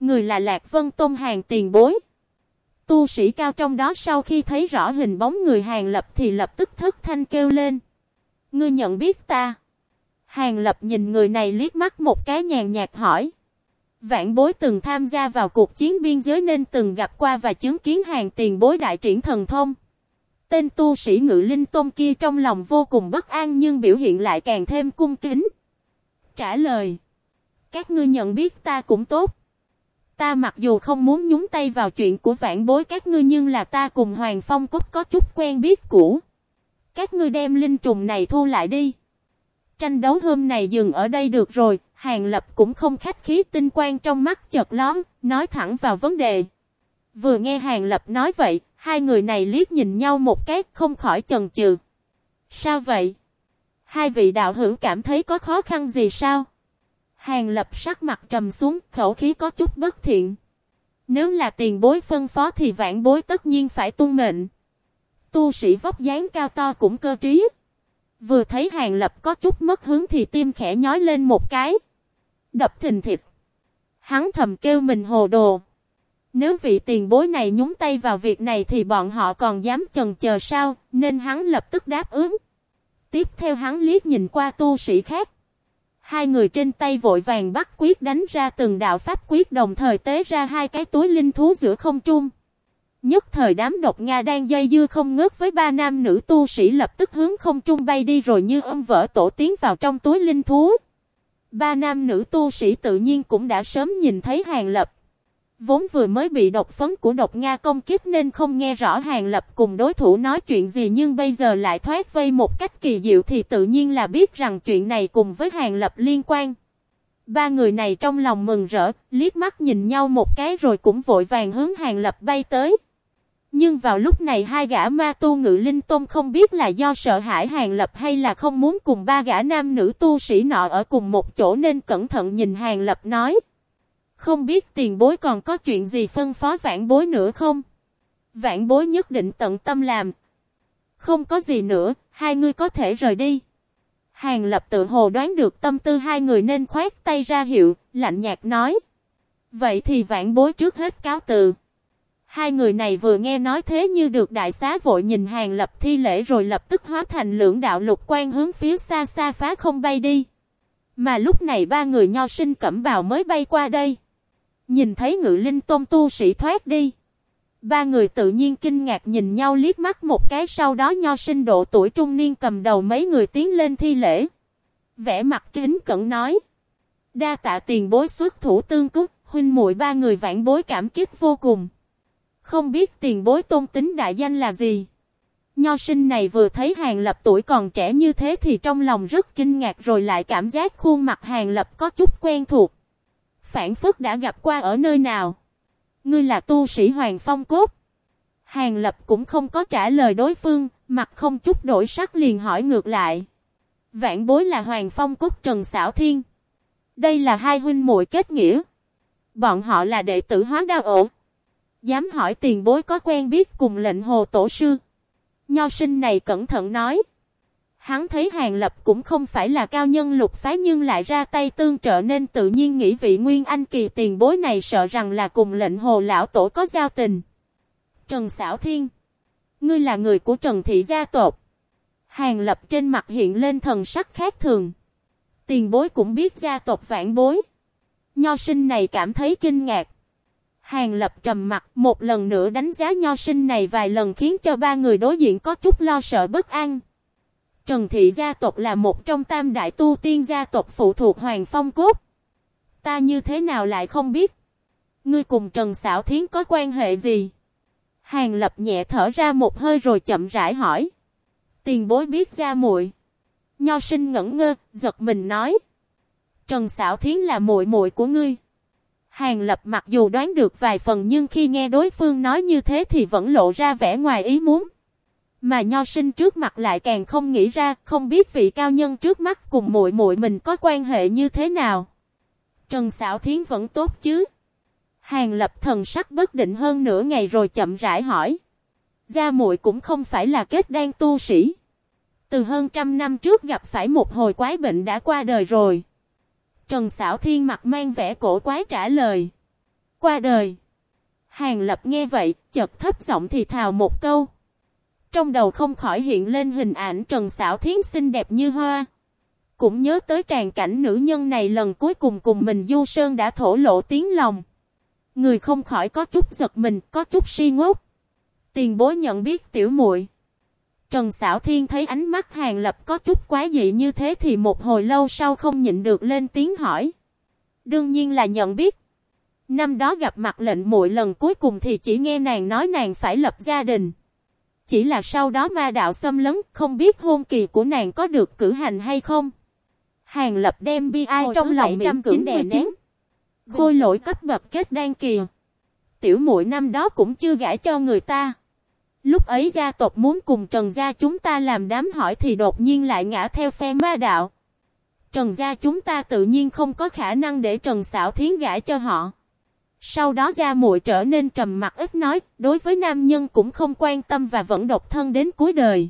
Người là Lạc Vân Tôn hàng tiền bối. Tu sĩ cao trong đó sau khi thấy rõ hình bóng người hàng lập thì lập tức thất thanh kêu lên. Ngươi nhận biết ta. Hàng lập nhìn người này liếc mắt một cái nhàn nhạt hỏi. Vạn bối từng tham gia vào cuộc chiến biên giới nên từng gặp qua và chứng kiến hàng tiền bối đại triển thần thông. Tên tu sĩ ngự linh tôn kia trong lòng vô cùng bất an nhưng biểu hiện lại càng thêm cung kính. Trả lời. Các ngươi nhận biết ta cũng tốt. Ta mặc dù không muốn nhúng tay vào chuyện của vạn bối các ngươi nhưng là ta cùng Hoàng Phong Cốt có chút quen biết cũ. Các ngươi đem linh trùng này thu lại đi. Tranh đấu hôm này dừng ở đây được rồi, Hàng Lập cũng không khách khí tinh quang trong mắt chợt lóm, nói thẳng vào vấn đề. Vừa nghe Hàng Lập nói vậy, hai người này liếc nhìn nhau một cái không khỏi chần chừ. Sao vậy? Hai vị đạo hữu cảm thấy có khó khăn gì sao? Hàng lập sắc mặt trầm xuống, khẩu khí có chút bất thiện. Nếu là tiền bối phân phó thì vạn bối tất nhiên phải tuân mệnh. Tu sĩ vóc dáng cao to cũng cơ trí. Vừa thấy hàng lập có chút mất hướng thì tim khẽ nhói lên một cái. Đập thình thịt. Hắn thầm kêu mình hồ đồ. Nếu vị tiền bối này nhúng tay vào việc này thì bọn họ còn dám chần chờ sao, nên hắn lập tức đáp ứng. Tiếp theo hắn liếc nhìn qua tu sĩ khác. Hai người trên tay vội vàng bắt quyết đánh ra từng đạo pháp quyết đồng thời tế ra hai cái túi linh thú giữa không trung. Nhất thời đám độc Nga đang dây dưa không ngớt với ba nam nữ tu sĩ lập tức hướng không trung bay đi rồi như âm vỡ tổ tiến vào trong túi linh thú. Ba nam nữ tu sĩ tự nhiên cũng đã sớm nhìn thấy hàng lập. Vốn vừa mới bị độc phấn của độc Nga công kích nên không nghe rõ hàng lập cùng đối thủ nói chuyện gì nhưng bây giờ lại thoát vây một cách kỳ diệu thì tự nhiên là biết rằng chuyện này cùng với hàng lập liên quan. Ba người này trong lòng mừng rỡ, liếc mắt nhìn nhau một cái rồi cũng vội vàng hướng hàng lập bay tới. Nhưng vào lúc này hai gã ma tu ngự linh tôn không biết là do sợ hãi hàng lập hay là không muốn cùng ba gã nam nữ tu sĩ nọ ở cùng một chỗ nên cẩn thận nhìn hàng lập nói. Không biết tiền bối còn có chuyện gì phân phó vãn bối nữa không? Vãn bối nhất định tận tâm làm. Không có gì nữa, hai người có thể rời đi. Hàng lập tự hồ đoán được tâm tư hai người nên khoét tay ra hiệu, lạnh nhạt nói. Vậy thì vãn bối trước hết cáo từ. Hai người này vừa nghe nói thế như được đại xá vội nhìn hàng lập thi lễ rồi lập tức hóa thành lưỡng đạo lục quan hướng phía xa xa phá không bay đi. Mà lúc này ba người nho sinh cẩm bào mới bay qua đây. Nhìn thấy ngự linh tôn tu sĩ thoát đi. Ba người tự nhiên kinh ngạc nhìn nhau liếc mắt một cái sau đó nho sinh độ tuổi trung niên cầm đầu mấy người tiến lên thi lễ. Vẽ mặt kính cẩn nói. Đa tạ tiền bối xuất thủ tương cúc, huynh muội ba người vãn bối cảm kích vô cùng. Không biết tiền bối tôn tính đại danh là gì. Nho sinh này vừa thấy hàng lập tuổi còn trẻ như thế thì trong lòng rất kinh ngạc rồi lại cảm giác khuôn mặt hàng lập có chút quen thuộc phản phức đã gặp qua ở nơi nào. Ngươi là tu sĩ Hoàng Phong Cốt. Hàng Lập cũng không có trả lời đối phương, mặt không chút đổi sắc liền hỏi ngược lại. Vạn bối là Hoàng Phong Cốt Trần Sảo Thiên. Đây là hai huynh muội kết nghĩa. Bọn họ là đệ tử hóa đao ổ. Dám hỏi tiền bối có quen biết cùng lệnh hồ tổ sư. Nho sinh này cẩn thận nói. Hắn thấy Hàng Lập cũng không phải là cao nhân lục phái nhưng lại ra tay tương trợ nên tự nhiên nghĩ vị Nguyên Anh kỳ tiền bối này sợ rằng là cùng lệnh hồ lão tổ có giao tình. Trần Sảo Thiên, Ngươi là người của Trần Thị gia tộc. Hàng Lập trên mặt hiện lên thần sắc khác thường. Tiền bối cũng biết gia tộc vãn bối. Nho sinh này cảm thấy kinh ngạc. Hàng lập trầm mặt, một lần nữa đánh giá nho sinh này vài lần khiến cho ba người đối diện có chút lo sợ bất an. Trần Thị gia tộc là một trong tam đại tu tiên gia tộc phụ thuộc Hoàng Phong Cốt. Ta như thế nào lại không biết? Ngươi cùng Trần Sảo Thiến có quan hệ gì? Hàng lập nhẹ thở ra một hơi rồi chậm rãi hỏi. Tiền bối biết ra muội. Nho sinh ngẩn ngơ, giật mình nói. Trần Sảo Thiến là muội muội của ngươi. Hàng lập mặc dù đoán được vài phần nhưng khi nghe đối phương nói như thế thì vẫn lộ ra vẻ ngoài ý muốn. Mà nho sinh trước mặt lại càng không nghĩ ra, không biết vị cao nhân trước mắt cùng muội muội mình có quan hệ như thế nào. Trần Sảo Thiến vẫn tốt chứ? Hàng lập thần sắc bất định hơn nửa ngày rồi chậm rãi hỏi. Gia muội cũng không phải là kết đan tu sĩ. Từ hơn trăm năm trước gặp phải một hồi quái bệnh đã qua đời rồi. Trần Sảo Thiên mặt mang vẻ cổ quái trả lời. Qua đời. Hàng lập nghe vậy, chợt thấp giọng thì thào một câu. Trong đầu không khỏi hiện lên hình ảnh Trần Sảo Thiến xinh đẹp như hoa. Cũng nhớ tới tràn cảnh nữ nhân này lần cuối cùng cùng mình Du Sơn đã thổ lộ tiếng lòng. Người không khỏi có chút giật mình, có chút si ngốc. Tiền bối nhận biết tiểu muội. Trần Sảo Thiên thấy ánh mắt Hàng Lập có chút quá dị như thế thì một hồi lâu sau không nhịn được lên tiếng hỏi. Đương nhiên là nhận biết. Năm đó gặp mặt lệnh muội lần cuối cùng thì chỉ nghe nàng nói nàng phải lập gia đình. Chỉ là sau đó ma đạo xâm lấn, không biết hôn kỳ của nàng có được cử hành hay không. Hàng Lập đem bi ai trong lòng miệng cưỡng đè nén. Khôi lỗi cấp bậc kết đan kỳ. Tiểu muội năm đó cũng chưa gả cho người ta. Lúc ấy gia tộc muốn cùng Trần gia chúng ta làm đám hỏi thì đột nhiên lại ngã theo phe ma đạo. Trần gia chúng ta tự nhiên không có khả năng để Trần Sảo Thiến gả cho họ. Sau đó gia muội trở nên trầm mặc ít nói, đối với nam nhân cũng không quan tâm và vẫn độc thân đến cuối đời.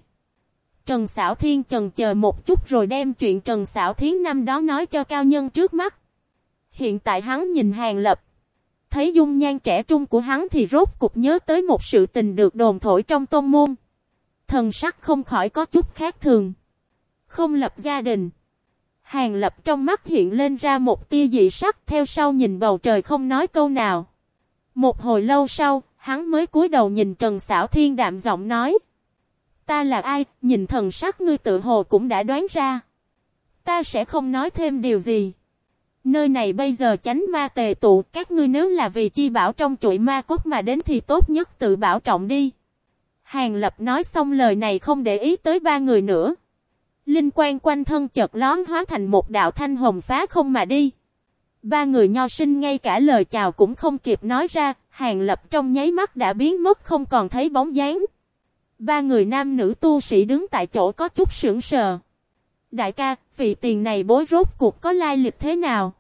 Trần Sảo Thiên Trần chờ một chút rồi đem chuyện Trần Sảo Thiến năm đó nói cho cao nhân trước mắt. Hiện tại hắn nhìn Hàng Lập. Thấy dung nhan trẻ trung của hắn thì rốt cục nhớ tới một sự tình được đồn thổi trong tôn môn. Thần sắc không khỏi có chút khác thường. Không lập gia đình. Hàng lập trong mắt hiện lên ra một tia dị sắc theo sau nhìn bầu trời không nói câu nào. Một hồi lâu sau, hắn mới cúi đầu nhìn Trần Sảo Thiên đạm giọng nói. Ta là ai, nhìn thần sắc ngươi tự hồ cũng đã đoán ra. Ta sẽ không nói thêm điều gì. Nơi này bây giờ chánh ma tề tụ, các ngươi nếu là vì chi bảo trong chuỗi ma cốt mà đến thì tốt nhất tự bảo trọng đi. Hàng lập nói xong lời này không để ý tới ba người nữa. Linh quan quanh thân chợt lón hóa thành một đạo thanh hồng phá không mà đi. Ba người nho sinh ngay cả lời chào cũng không kịp nói ra, hàng lập trong nháy mắt đã biến mất không còn thấy bóng dáng. Ba người nam nữ tu sĩ đứng tại chỗ có chút sững sờ. Đại ca, vị tiền này bối rốt cuộc có lai lịch thế nào?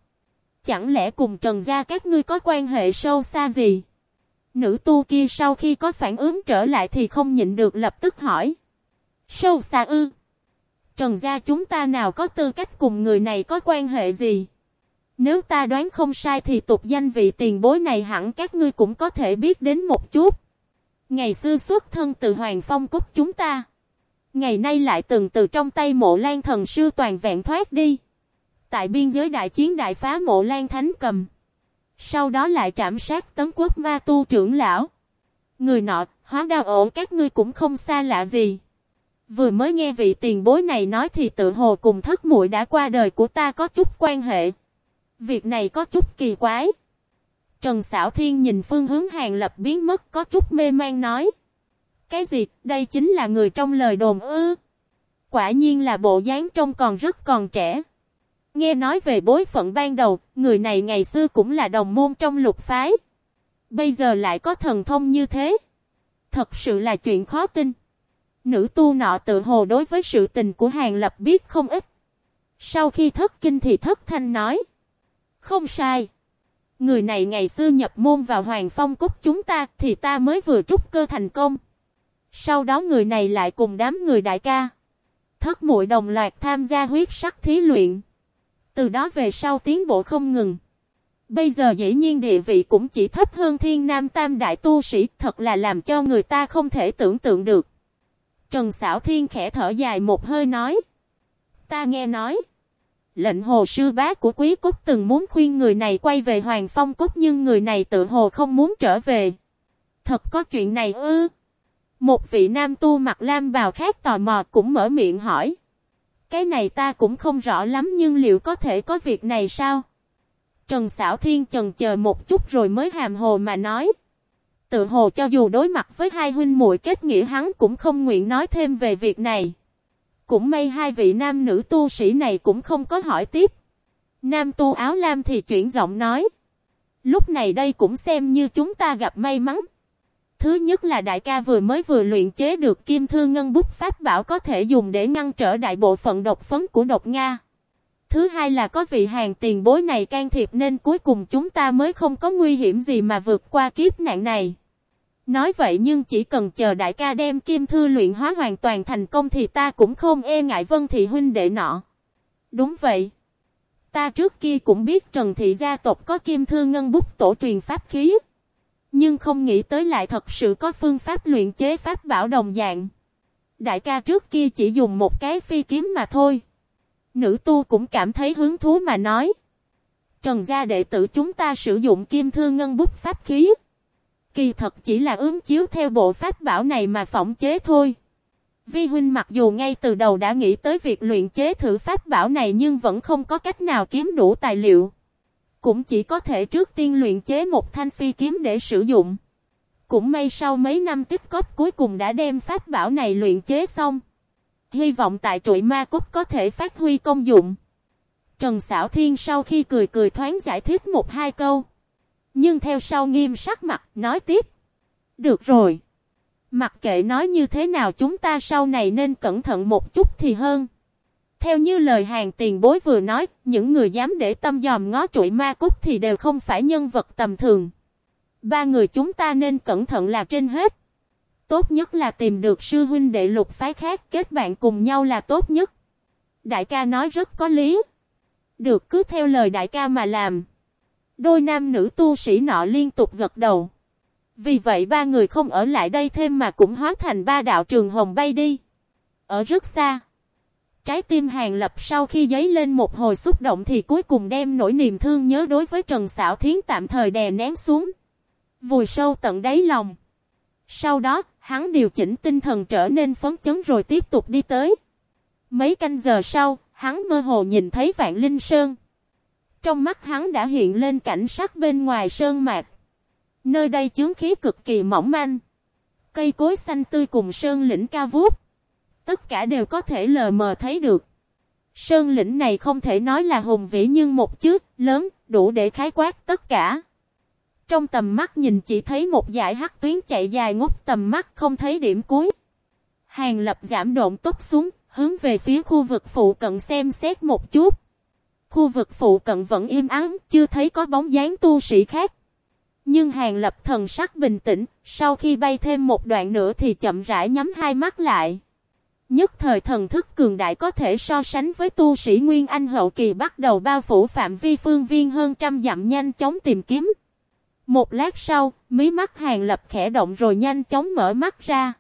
Chẳng lẽ cùng Trần Gia các ngươi có quan hệ sâu xa gì? Nữ tu kia sau khi có phản ứng trở lại thì không nhịn được lập tức hỏi. Sâu xa ư? Trần Gia chúng ta nào có tư cách cùng người này có quan hệ gì? Nếu ta đoán không sai thì tục danh vị tiền bối này hẳn các ngươi cũng có thể biết đến một chút. Ngày xưa xuất thân từ Hoàng Phong Cúc chúng ta. Ngày nay lại từng từ trong tay mộ lan thần sư toàn vẹn thoát đi. Tại biên giới đại chiến đại phá mộ lan thánh cầm. Sau đó lại trảm sát tấn quốc ma tu trưởng lão. Người nọ, hóa đau ổn các ngươi cũng không xa lạ gì. Vừa mới nghe vị tiền bối này nói thì tự hồ cùng thất muội đã qua đời của ta có chút quan hệ. Việc này có chút kỳ quái. Trần Sảo Thiên nhìn phương hướng hàng lập biến mất có chút mê man nói. Cái gì, đây chính là người trong lời đồn ư? Quả nhiên là bộ dáng trông còn rất còn trẻ. Nghe nói về bối phận ban đầu, người này ngày xưa cũng là đồng môn trong lục phái. Bây giờ lại có thần thông như thế. Thật sự là chuyện khó tin. Nữ tu nọ tự hồ đối với sự tình của Hàng Lập biết không ít. Sau khi thất kinh thì thất thanh nói. Không sai. Người này ngày xưa nhập môn vào Hoàng Phong Cúc chúng ta thì ta mới vừa trúc cơ thành công. Sau đó người này lại cùng đám người đại ca. Thất muội đồng loạt tham gia huyết sắc thí luyện. Từ đó về sau tiến bộ không ngừng. Bây giờ dĩ nhiên địa vị cũng chỉ thấp hơn thiên nam tam đại tu sĩ, thật là làm cho người ta không thể tưởng tượng được. Trần Sảo Thiên khẽ thở dài một hơi nói. Ta nghe nói. Lệnh hồ sư bá của quý cốt từng muốn khuyên người này quay về Hoàng Phong Cốt nhưng người này tự hồ không muốn trở về. Thật có chuyện này ư? Một vị nam tu mặt lam bào khác tò mò cũng mở miệng hỏi. Cái này ta cũng không rõ lắm nhưng liệu có thể có việc này sao? Trần Sảo Thiên chần chờ một chút rồi mới hàm hồ mà nói. Tự hồ cho dù đối mặt với hai huynh muội kết nghĩa hắn cũng không nguyện nói thêm về việc này. Cũng may hai vị nam nữ tu sĩ này cũng không có hỏi tiếp. Nam tu áo lam thì chuyển giọng nói. Lúc này đây cũng xem như chúng ta gặp may mắn. Thứ nhất là đại ca vừa mới vừa luyện chế được kim thư ngân bút pháp bảo có thể dùng để ngăn trở đại bộ phận độc phấn của độc Nga. Thứ hai là có vị hàng tiền bối này can thiệp nên cuối cùng chúng ta mới không có nguy hiểm gì mà vượt qua kiếp nạn này. Nói vậy nhưng chỉ cần chờ đại ca đem kim thư luyện hóa hoàn toàn thành công thì ta cũng không e ngại vân thị huynh đệ nọ. Đúng vậy. Ta trước kia cũng biết Trần Thị gia tộc có kim thư ngân bút tổ truyền pháp khí. Nhưng không nghĩ tới lại thật sự có phương pháp luyện chế pháp bảo đồng dạng. Đại ca trước kia chỉ dùng một cái phi kiếm mà thôi. Nữ tu cũng cảm thấy hứng thú mà nói. Trần gia đệ tử chúng ta sử dụng kim thư ngân bút pháp khí. Kỳ thật chỉ là ướm chiếu theo bộ pháp bảo này mà phỏng chế thôi. Vi huynh mặc dù ngay từ đầu đã nghĩ tới việc luyện chế thử pháp bảo này nhưng vẫn không có cách nào kiếm đủ tài liệu. Cũng chỉ có thể trước tiên luyện chế một thanh phi kiếm để sử dụng. Cũng may sau mấy năm tích cóp cuối cùng đã đem pháp bảo này luyện chế xong. Hy vọng tại trụi ma cốt có thể phát huy công dụng. Trần Sảo Thiên sau khi cười cười thoáng giải thích một hai câu. Nhưng theo sau nghiêm sắc mặt, nói tiếp. Được rồi. Mặc kệ nói như thế nào chúng ta sau này nên cẩn thận một chút thì hơn. Theo như lời hàng tiền bối vừa nói, những người dám để tâm dòm ngó trụi ma cúc thì đều không phải nhân vật tầm thường. Ba người chúng ta nên cẩn thận là trên hết. Tốt nhất là tìm được sư huynh đệ lục phái khác kết bạn cùng nhau là tốt nhất. Đại ca nói rất có lý. Được cứ theo lời đại ca mà làm. Đôi nam nữ tu sĩ nọ liên tục gật đầu. Vì vậy ba người không ở lại đây thêm mà cũng hóa thành ba đạo trường hồng bay đi. Ở rất xa. Trái tim hàng lập sau khi giấy lên một hồi xúc động thì cuối cùng đem nỗi niềm thương nhớ đối với Trần Sảo Thiến tạm thời đè nén xuống. Vùi sâu tận đáy lòng. Sau đó, hắn điều chỉnh tinh thần trở nên phấn chấn rồi tiếp tục đi tới. Mấy canh giờ sau, hắn mơ hồ nhìn thấy Vạn Linh Sơn. Trong mắt hắn đã hiện lên cảnh sắc bên ngoài sơn mạc. Nơi đây chướng khí cực kỳ mỏng manh. Cây cối xanh tươi cùng sơn lĩnh cao vút. Tất cả đều có thể lờ mờ thấy được. Sơn lĩnh này không thể nói là hùng vĩ nhưng một chút lớn, đủ để khái quát tất cả. Trong tầm mắt nhìn chỉ thấy một dải hắc tuyến chạy dài ngút tầm mắt không thấy điểm cuối. Hàng lập giảm độn tốc xuống, hướng về phía khu vực phụ cận xem xét một chút. Khu vực phụ cận vẫn im ắng, chưa thấy có bóng dáng tu sĩ khác. Nhưng hàng lập thần sắc bình tĩnh, sau khi bay thêm một đoạn nữa thì chậm rãi nhắm hai mắt lại. Nhất thời thần thức cường đại có thể so sánh với tu sĩ Nguyên Anh hậu kỳ bắt đầu bao phủ phạm vi phương viên hơn trăm dặm nhanh chóng tìm kiếm. Một lát sau, mí mắt hàng lập khẽ động rồi nhanh chóng mở mắt ra.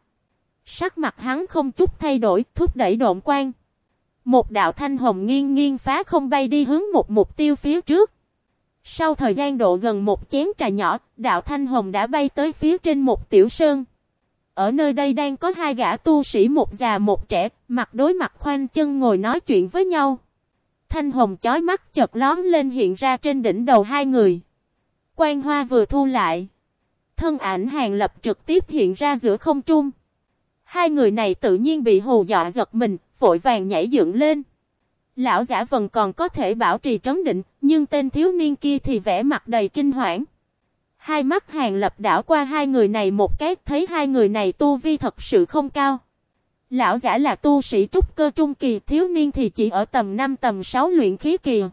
Sắc mặt hắn không chút thay đổi, thúc đẩy độn quang. Một đạo thanh hồng nghiêng nghiêng phá không bay đi hướng một mục tiêu phía trước. Sau thời gian độ gần một chén trà nhỏ, đạo thanh hồng đã bay tới phía trên một tiểu sơn. Ở nơi đây đang có hai gã tu sĩ một già một trẻ, mặt đối mặt khoanh chân ngồi nói chuyện với nhau. Thanh hồng chói mắt chợt lóm lên hiện ra trên đỉnh đầu hai người. Quan hoa vừa thu lại. Thân ảnh hàng lập trực tiếp hiện ra giữa không trung. Hai người này tự nhiên bị hù dọa giật mình, vội vàng nhảy dựng lên. Lão giả vẫn còn có thể bảo trì trấn định, nhưng tên thiếu niên kia thì vẻ mặt đầy kinh hoảng. Hai mắt hàng lập đảo qua hai người này một cái, thấy hai người này tu vi thật sự không cao. Lão giả là tu sĩ trúc cơ trung kỳ, thiếu niên thì chỉ ở tầm 5 tầm 6 luyện khí kỳ.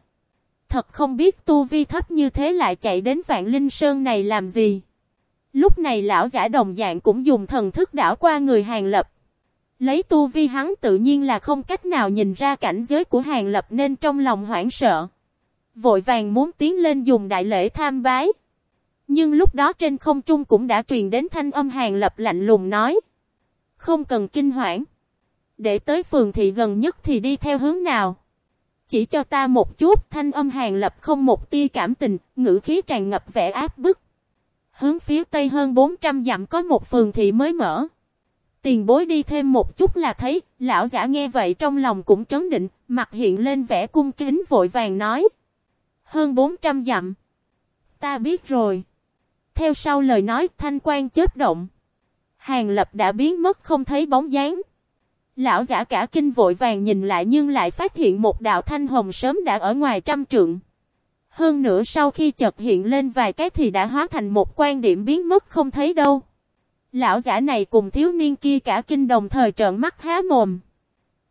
Thật không biết tu vi thấp như thế lại chạy đến Vạn Linh Sơn này làm gì. Lúc này lão giả đồng dạng cũng dùng thần thức đảo qua người hàng lập. Lấy tu vi hắn tự nhiên là không cách nào nhìn ra cảnh giới của hàng lập nên trong lòng hoảng sợ. Vội vàng muốn tiến lên dùng đại lễ tham bái. Nhưng lúc đó trên không trung cũng đã truyền đến thanh âm hàng lập lạnh lùng nói. Không cần kinh hoảng. Để tới phường thị gần nhất thì đi theo hướng nào. chỉ cho ta một chút, thanh âm hàng lập không một tia cảm tình, ngữ khí tràn ngập vẻ áp bức. Hướng phía tây hơn 400 dặm có một phường thị mới mở. Tiền bối đi thêm một chút là thấy, lão giả nghe vậy trong lòng cũng trấn định, mặt hiện lên vẻ cung kính vội vàng nói. Hơn 400 dặm. Ta biết rồi. Theo sau lời nói thanh quan chết động. Hàng lập đã biến mất không thấy bóng dáng. Lão giả cả kinh vội vàng nhìn lại nhưng lại phát hiện một đạo thanh hồng sớm đã ở ngoài trăm trượng. Hơn nữa sau khi chợt hiện lên vài cái thì đã hóa thành một quan điểm biến mất không thấy đâu. Lão giả này cùng thiếu niên kia cả kinh đồng thời trợn mắt há mồm.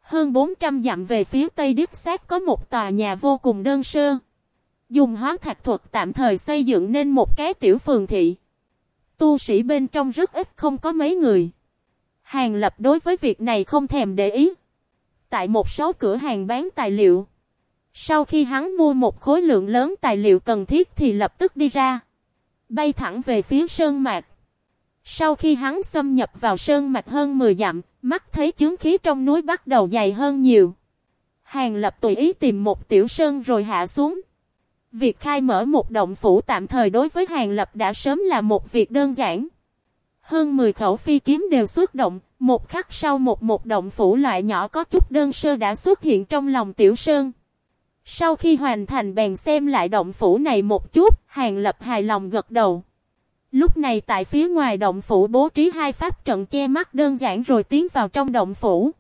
Hơn 400 dặm về phía tây điếp xác có một tòa nhà vô cùng đơn sơ. Dùng hóa thạch thuật tạm thời xây dựng nên một cái tiểu phường thị. Tu sĩ bên trong rất ít không có mấy người. Hàng lập đối với việc này không thèm để ý. Tại một số cửa hàng bán tài liệu. Sau khi hắn mua một khối lượng lớn tài liệu cần thiết thì lập tức đi ra. Bay thẳng về phía sơn mạc. Sau khi hắn xâm nhập vào sơn mạch hơn 10 dặm, mắt thấy chướng khí trong núi bắt đầu dày hơn nhiều. Hàng lập tùy ý tìm một tiểu sơn rồi hạ xuống. Việc khai mở một động phủ tạm thời đối với hàng lập đã sớm là một việc đơn giản. Hơn 10 khẩu phi kiếm đều xuất động, một khắc sau một một động phủ loại nhỏ có chút đơn sơ đã xuất hiện trong lòng tiểu sơn. Sau khi hoàn thành bèn xem lại động phủ này một chút, hàng lập hài lòng gật đầu. Lúc này tại phía ngoài động phủ bố trí hai pháp trận che mắt đơn giản rồi tiến vào trong động phủ.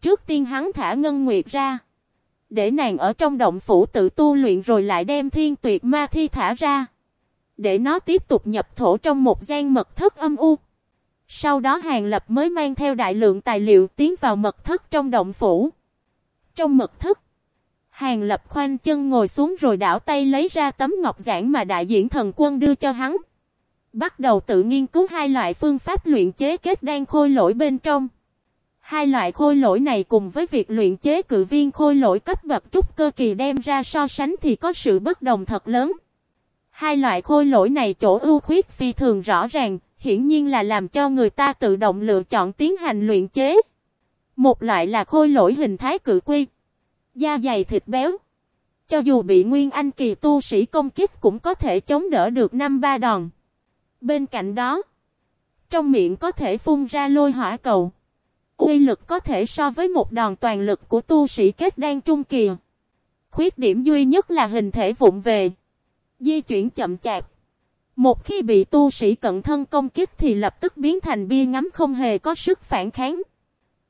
Trước tiên hắn thả Ngân Nguyệt ra. Để nàng ở trong động phủ tự tu luyện rồi lại đem thiên tuyệt ma thi thả ra. Để nó tiếp tục nhập thổ trong một gian mật thất âm u. Sau đó Hàng Lập mới mang theo đại lượng tài liệu tiến vào mật thất trong động phủ. Trong mật thất, Hàng Lập khoanh chân ngồi xuống rồi đảo tay lấy ra tấm ngọc giản mà đại diện thần quân đưa cho hắn. Bắt đầu tự nghiên cứu hai loại phương pháp luyện chế kết đan khôi lỗi bên trong. Hai loại khôi lỗi này cùng với việc luyện chế cự viên khôi lỗi cấp bậc trúc cơ kỳ đem ra so sánh thì có sự bất đồng thật lớn. Hai loại khôi lỗi này chỗ ưu khuyết phi thường rõ ràng, hiển nhiên là làm cho người ta tự động lựa chọn tiến hành luyện chế. Một loại là khôi lỗi hình thái cự quy, da dày thịt béo. Cho dù bị Nguyên Anh kỳ tu sĩ công kích cũng có thể chống đỡ được năm ba đòn. Bên cạnh đó, trong miệng có thể phun ra lôi hỏa cầu. Uy lực có thể so với một đòn toàn lực của tu sĩ kết đan trung kỳ. Khuyết điểm duy nhất là hình thể vụng về. Di chuyển chậm chạp. Một khi bị tu sĩ cận thân công kích thì lập tức biến thành bia ngắm không hề có sức phản kháng.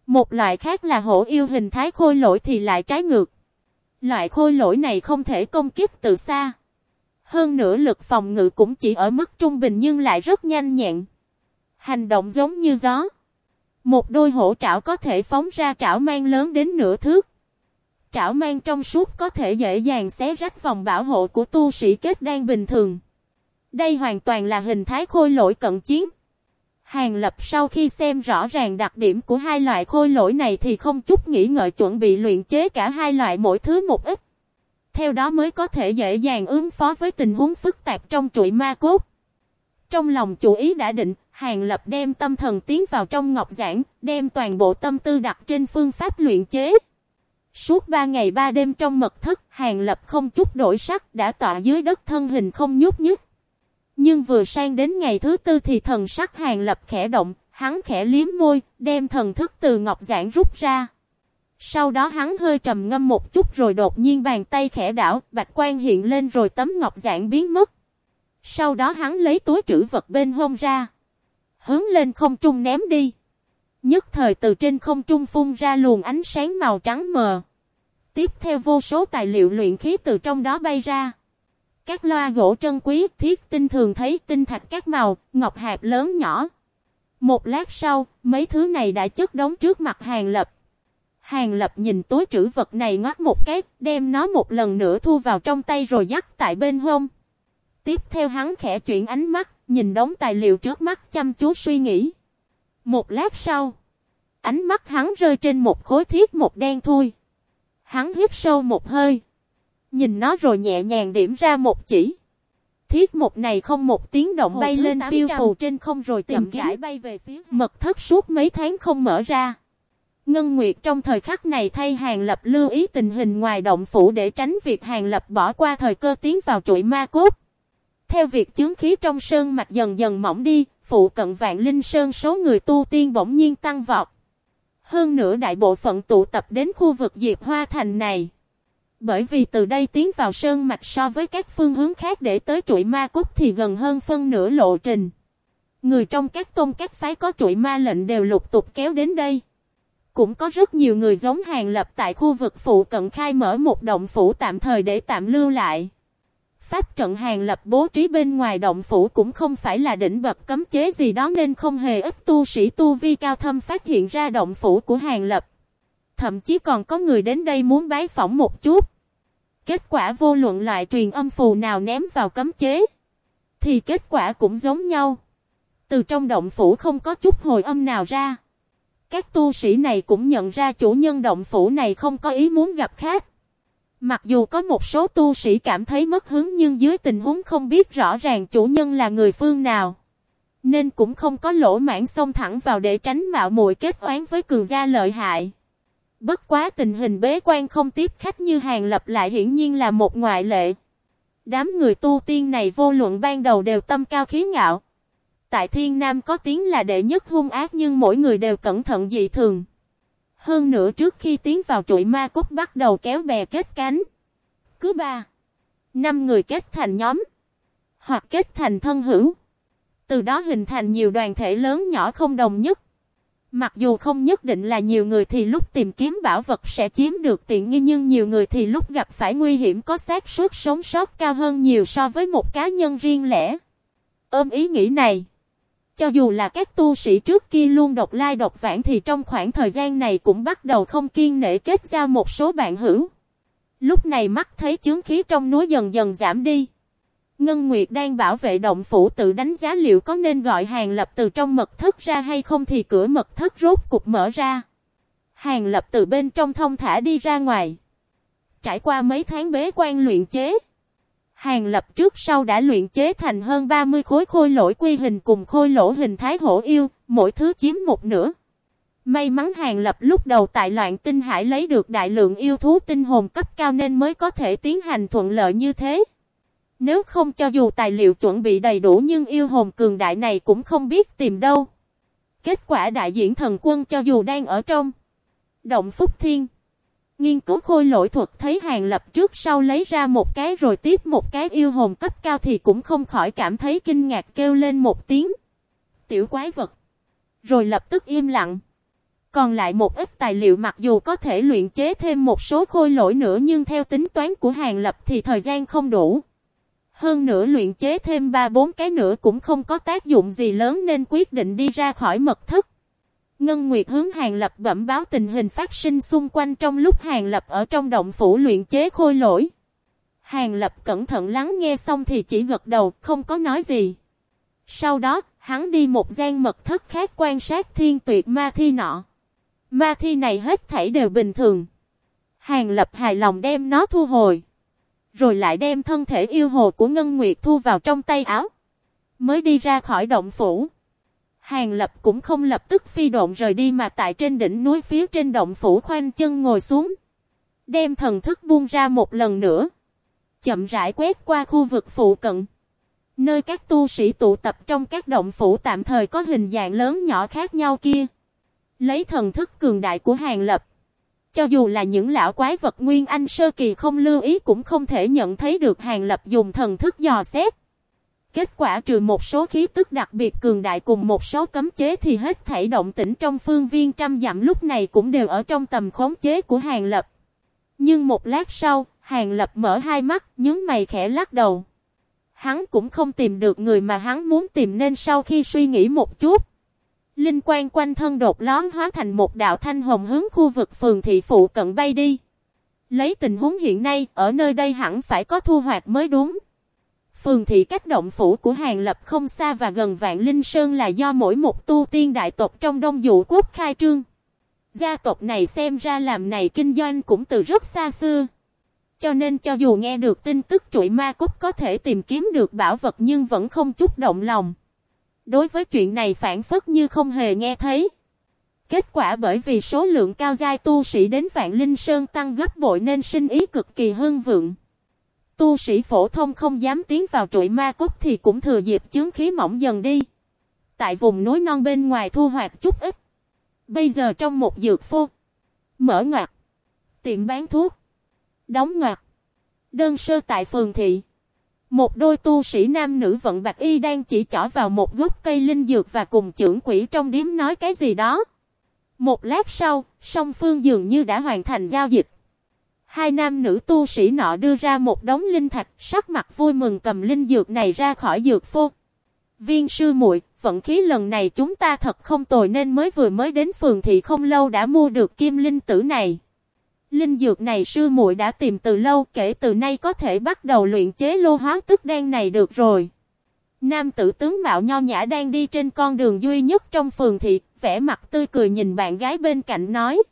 Một loại khác là hổ yêu hình thái khôi lỗi thì lại trái ngược. Loại khôi lỗi này không thể công kích từ xa. Hơn nữa lực phòng ngự cũng chỉ ở mức trung bình nhưng lại rất nhanh nhẹn. Hành động giống như gió. Một đôi hổ trảo có thể phóng ra trảo mang lớn đến nửa thước. Trảo mang trong suốt có thể dễ dàng xé rách vòng bảo hộ của tu sĩ kết đan bình thường. Đây hoàn toàn là hình thái khôi lỗi cận chiến. Hàng lập sau khi xem rõ ràng đặc điểm của hai loại khôi lỗi này thì không chút nghĩ ngợi chuẩn bị luyện chế cả hai loại mỗi thứ một ít. Theo đó mới có thể dễ dàng ứng phó với tình huống phức tạp trong chuỗi ma cốt. Trong lòng chủ ý đã định, Hàng Lập đem tâm thần tiến vào trong ngọc giảng, đem toàn bộ tâm tư đặt trên phương pháp luyện chế. Suốt ba ngày ba đêm trong mật thất, Hàng Lập không chút đổi sắc đã tọa dưới đất thân hình không nhúc nhích. Nhưng vừa sang đến ngày thứ tư thì thần sắc Hàng Lập khẽ động, hắn khẽ liếm môi, đem thần thức từ ngọc giảng rút ra. Sau đó hắn hơi trầm ngâm một chút rồi đột nhiên bàn tay khẽ đảo, bạch quan hiện lên rồi tấm ngọc giản biến mất. Sau đó hắn lấy túi trữ vật bên hông ra. Hướng lên không trung ném đi. Nhất thời từ trên không trung phun ra luồng ánh sáng màu trắng mờ. Tiếp theo vô số tài liệu luyện khí từ trong đó bay ra. Các loa gỗ trân quý, thiết tinh thường thấy tinh thạch các màu, ngọc hạt lớn nhỏ. Một lát sau, mấy thứ này đã chất đóng trước mặt hàng lập. Hàng lập nhìn túi trữ vật này ngoắt một cái, đem nó một lần nữa thu vào trong tay rồi dắt tại bên hông. Tiếp theo hắn khẽ chuyển ánh mắt, nhìn đống tài liệu trước mắt chăm chú suy nghĩ. Một lát sau, ánh mắt hắn rơi trên một khối thiết một đen thui. Hắn hít sâu một hơi. Nhìn nó rồi nhẹ nhàng điểm ra một chỉ. Thiết một này không một tiếng động Hồ bay lên phiêu phù trên không rồi chậm rãi bay về phía mật thất suốt mấy tháng không mở ra. Ngân Nguyệt trong thời khắc này thay Hàng Lập lưu ý tình hình ngoài động phủ để tránh việc Hàng Lập bỏ qua thời cơ tiến vào chuỗi ma cốt. Theo việc chứng khí trong sơn mạch dần dần mỏng đi, phụ cận vạn linh sơn số người tu tiên bỗng nhiên tăng vọt. Hơn nữa đại bộ phận tụ tập đến khu vực Diệp Hoa Thành này. Bởi vì từ đây tiến vào sơn mạch so với các phương hướng khác để tới chuỗi ma cốt thì gần hơn phân nửa lộ trình. Người trong các tôn các phái có chuỗi ma lệnh đều lục tục kéo đến đây. Cũng có rất nhiều người giống hàng lập tại khu vực phụ cận khai mở một động phủ tạm thời để tạm lưu lại. Pháp trận hàng lập bố trí bên ngoài động phủ cũng không phải là đỉnh bậc cấm chế gì đó nên không hề ít tu sĩ tu vi cao thâm phát hiện ra động phủ của hàng lập. Thậm chí còn có người đến đây muốn bái phỏng một chút. Kết quả vô luận loại truyền âm phù nào ném vào cấm chế. Thì kết quả cũng giống nhau. Từ trong động phủ không có chút hồi âm nào ra. Các tu sĩ này cũng nhận ra chủ nhân động phủ này không có ý muốn gặp khách. Mặc dù có một số tu sĩ cảm thấy mất hứng nhưng dưới tình huống không biết rõ ràng chủ nhân là người phương nào. Nên cũng không có lỗ mãn xông thẳng vào để tránh mạo muội kết oán với cường gia lợi hại. Bất quá tình hình bế quan không tiếp khách như hàng lập lại hiển nhiên là một ngoại lệ. Đám người tu tiên này vô luận ban đầu đều tâm cao khí ngạo. Tại thiên nam có tiếng là đệ nhất hung ác nhưng mỗi người đều cẩn thận dị thường. Hơn nữa trước khi tiến vào trụi ma cốt bắt đầu kéo bè kết cánh. Cứ ba, năm người kết thành nhóm, hoặc kết thành thân hữu. Từ đó hình thành nhiều đoàn thể lớn nhỏ không đồng nhất. Mặc dù không nhất định là nhiều người thì lúc tìm kiếm bảo vật sẽ chiếm được tiện nghi nhưng nhiều người thì lúc gặp phải nguy hiểm có xác suất sống sót cao hơn nhiều so với một cá nhân riêng lẻ. Ôm ý nghĩ này. Cho dù là các tu sĩ trước kia luôn độc lai độc vãng thì trong khoảng thời gian này cũng bắt đầu không kiên nể kết giao một số bạn hữu. Lúc này mắt thấy chướng khí trong núi dần dần giảm đi. Ngân Nguyệt đang bảo vệ động phủ tự đánh giá liệu có nên gọi hàng lập từ trong mật thất ra hay không thì cửa mật thất rốt cục mở ra. Hàng lập từ bên trong thông thả đi ra ngoài. Trải qua mấy tháng bế quan luyện chế. Hàng lập trước sau đã luyện chế thành hơn 30 khối khôi lỗi quy hình cùng khôi lỗ hình thái hổ yêu, mỗi thứ chiếm một nửa. May mắn hàng lập lúc đầu tại loạn tinh hải lấy được đại lượng yêu thú tinh hồn cấp cao nên mới có thể tiến hành thuận lợi như thế. Nếu không cho dù tài liệu chuẩn bị đầy đủ nhưng yêu hồn cường đại này cũng không biết tìm đâu. Kết quả đại diễn thần quân cho dù đang ở trong Động Phúc Thiên Nghiên cứu khôi lỗi thuật thấy hàng lập trước sau lấy ra một cái rồi tiếp một cái yêu hồn cấp cao thì cũng không khỏi cảm thấy kinh ngạc kêu lên một tiếng. Tiểu quái vật. Rồi lập tức im lặng. Còn lại một ít tài liệu mặc dù có thể luyện chế thêm một số khôi lỗi nữa nhưng theo tính toán của hàng lập thì thời gian không đủ. Hơn nữa luyện chế thêm 3-4 cái nữa cũng không có tác dụng gì lớn nên quyết định đi ra khỏi mật thất. Ngân Nguyệt hướng Hàng Lập bẩm báo tình hình phát sinh xung quanh trong lúc Hàng Lập ở trong động phủ luyện chế khôi lỗi. Hàng Lập cẩn thận lắng nghe xong thì chỉ gật đầu, không có nói gì. Sau đó, hắn đi một gian mật thất khác quan sát thiên tuyệt ma thi nọ. Ma thi này hết thảy đều bình thường. Hàng Lập hài lòng đem nó thu hồi. Rồi lại đem thân thể yêu hồ của Ngân Nguyệt thu vào trong tay áo. Mới đi ra khỏi động phủ. Hàng lập cũng không lập tức phi độn rời đi mà tại trên đỉnh núi phía trên động phủ khoanh chân ngồi xuống. Đem thần thức buông ra một lần nữa. Chậm rãi quét qua khu vực phụ cận. Nơi các tu sĩ tụ tập trong các động phủ tạm thời có hình dạng lớn nhỏ khác nhau kia. Lấy thần thức cường đại của hàng lập. Cho dù là những lão quái vật nguyên anh sơ kỳ không lưu ý cũng không thể nhận thấy được hàng lập dùng thần thức dò xét. Kết quả trừ một số khí tức đặc biệt cường đại cùng một số cấm chế thì hết thảy động tĩnh trong phương viên trăm dặm lúc này cũng đều ở trong tầm khống chế của Hàng Lập. Nhưng một lát sau, Hàng Lập mở hai mắt, nhướng mày khẽ lắc đầu. Hắn cũng không tìm được người mà hắn muốn tìm nên sau khi suy nghĩ một chút. Linh quan quanh thân đột lón hóa thành một đạo thanh hồng hướng khu vực phường thị phụ cận bay đi. Lấy tình huống hiện nay, ở nơi đây hẳn phải có thu hoạch mới đúng. Phường thị cách động phủ của Hàng Lập không xa và gần Vạn Linh Sơn là do mỗi một tu tiên đại tộc trong Đông Dụ Quốc khai trương. Gia tộc này xem ra làm này kinh doanh cũng từ rất xa xưa. Cho nên cho dù nghe được tin tức trụi ma cúc có thể tìm kiếm được bảo vật nhưng vẫn không chút động lòng. Đối với chuyện này phản phất như không hề nghe thấy. Kết quả bởi vì số lượng cao giai tu sĩ đến Vạn Linh Sơn tăng gấp bội nên sinh ý cực kỳ hưng vượng. Tu sĩ phổ thông không dám tiến vào trụi ma cốt thì cũng thừa dịp chướng khí mỏng dần đi. Tại vùng núi non bên ngoài thu hoạch chút ít. Bây giờ trong một dược phô. Mở ngoặt. Tiệm bán thuốc. Đóng ngoặt. Đơn sơ tại phường thị. Một đôi tu sĩ nam nữ vận bạc y đang chỉ chỏ vào một gốc cây linh dược và cùng trưởng quỷ trong điếm nói cái gì đó. Một lát sau, song phương dường như đã hoàn thành giao dịch. Hai nam nữ tu sĩ nọ đưa ra một đống linh thạch, sắc mặt vui mừng cầm linh dược này ra khỏi dược phô. Viên sư muội, vận khí lần này chúng ta thật không tồi nên mới vừa mới đến phường thị không lâu đã mua được kim linh tử này. Linh dược này sư muội đã tìm từ lâu, kể từ nay có thể bắt đầu luyện chế lô hóa tức đen này được rồi. Nam tử tướng mạo nho nhã đang đi trên con đường duy nhất trong phường thị, vẻ mặt tươi cười nhìn bạn gái bên cạnh nói.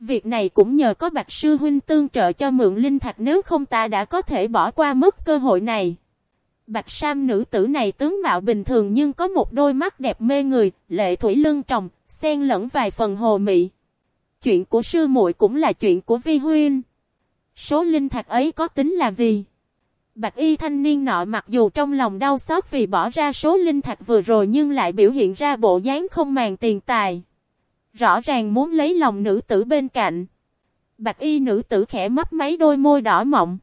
Việc này cũng nhờ có bạch sư huynh tương trợ cho mượn linh thạch nếu không ta đã có thể bỏ qua mất cơ hội này. Bạch Sam nữ tử này tướng mạo bình thường nhưng có một đôi mắt đẹp mê người, lệ thủy lưng tròng, xen lẫn vài phần hồ mị. Chuyện của sư muội cũng là chuyện của Vi Huynh. Số linh thạch ấy có tính là gì? Bạch y thanh niên nọ mặc dù trong lòng đau xót vì bỏ ra số linh thạch vừa rồi nhưng lại biểu hiện ra bộ dáng không màng tiền tài. Rõ ràng muốn lấy lòng nữ tử bên cạnh. Bạch y nữ tử khẽ mấp mấy đôi môi đỏ mọng.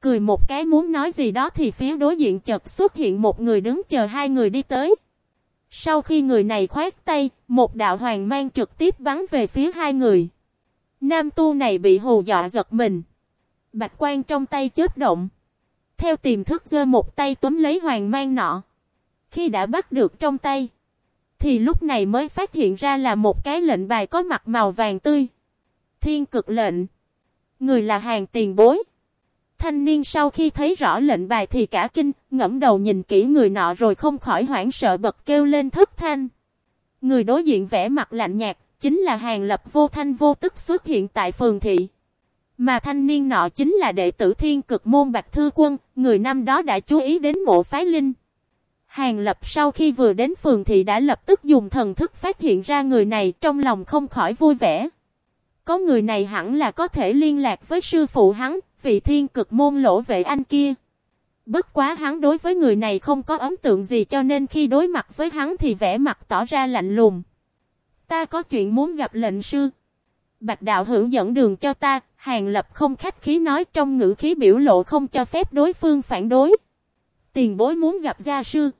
Cười một cái muốn nói gì đó thì phía đối diện chợt xuất hiện một người đứng chờ hai người đi tới. Sau khi người này khoát tay, một đạo hoàng mang trực tiếp bắn về phía hai người. Nam tu này bị hù dọa giật mình. Bạch quan trong tay chết động. Theo tiềm thức giơ một tay túm lấy hoàng mang nọ. Khi đã bắt được trong tay. Thì lúc này mới phát hiện ra là một cái lệnh bài có mặt màu vàng tươi. Thiên cực lệnh. Người là hàng tiền bối. Thanh niên sau khi thấy rõ lệnh bài thì cả kinh, ngẫm đầu nhìn kỹ người nọ rồi không khỏi hoảng sợ bật kêu lên thất thanh. Người đối diện vẻ mặt lạnh nhạt, chính là hàng lập vô thanh vô tức xuất hiện tại phường thị. Mà thanh niên nọ chính là đệ tử thiên cực môn Bạch Thư Quân, người năm đó đã chú ý đến mộ phái linh. Hàng lập sau khi vừa đến phường thì đã lập tức dùng thần thức phát hiện ra người này trong lòng không khỏi vui vẻ. Có người này hẳn là có thể liên lạc với sư phụ hắn, vị thiên cực môn lỗ vệ anh kia. Bất quá hắn đối với người này không có ấn tượng gì cho nên khi đối mặt với hắn thì vẻ mặt tỏ ra lạnh lùng. Ta có chuyện muốn gặp lệnh sư. Bạch đạo hữu dẫn đường cho ta, hàng lập không khách khí nói trong ngữ khí biểu lộ không cho phép đối phương phản đối. Tiền bối muốn gặp gia sư.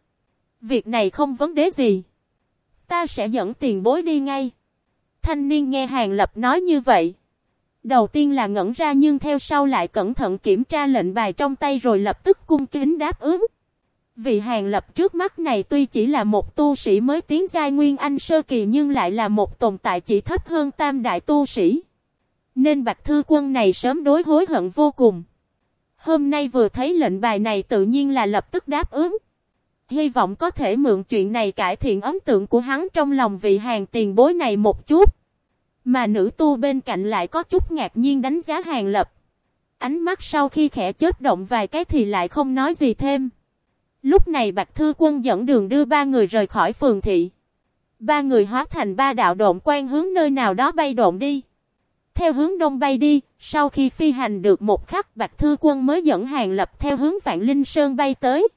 Việc này không vấn đề gì. Ta sẽ dẫn tiền bối đi ngay. Thanh niên nghe hàng lập nói như vậy. Đầu tiên là ngẩn ra nhưng theo sau lại cẩn thận kiểm tra lệnh bài trong tay rồi lập tức cung kính đáp ứng. Vị hàng lập trước mắt này tuy chỉ là một tu sĩ mới tiến giai nguyên anh sơ kỳ nhưng lại là một tồn tại chỉ thấp hơn tam đại tu sĩ. Nên bạch thư quân này sớm đối hối hận vô cùng. Hôm nay vừa thấy lệnh bài này tự nhiên là lập tức đáp ứng. Hy vọng có thể mượn chuyện này cải thiện ấn tượng của hắn trong lòng vị hàng tiền bối này một chút. Mà nữ tu bên cạnh lại có chút ngạc nhiên đánh giá hàng lập. Ánh mắt sau khi khẽ chớp động vài cái thì lại không nói gì thêm. Lúc này Bạch Thư Quân dẫn đường đưa ba người rời khỏi phường thị. Ba người hóa thành ba đạo độn quan hướng nơi nào đó bay độn đi. Theo hướng đông bay đi, sau khi phi hành được một khắc Bạch Thư Quân mới dẫn hàng lập theo hướng Vạn Linh Sơn bay tới.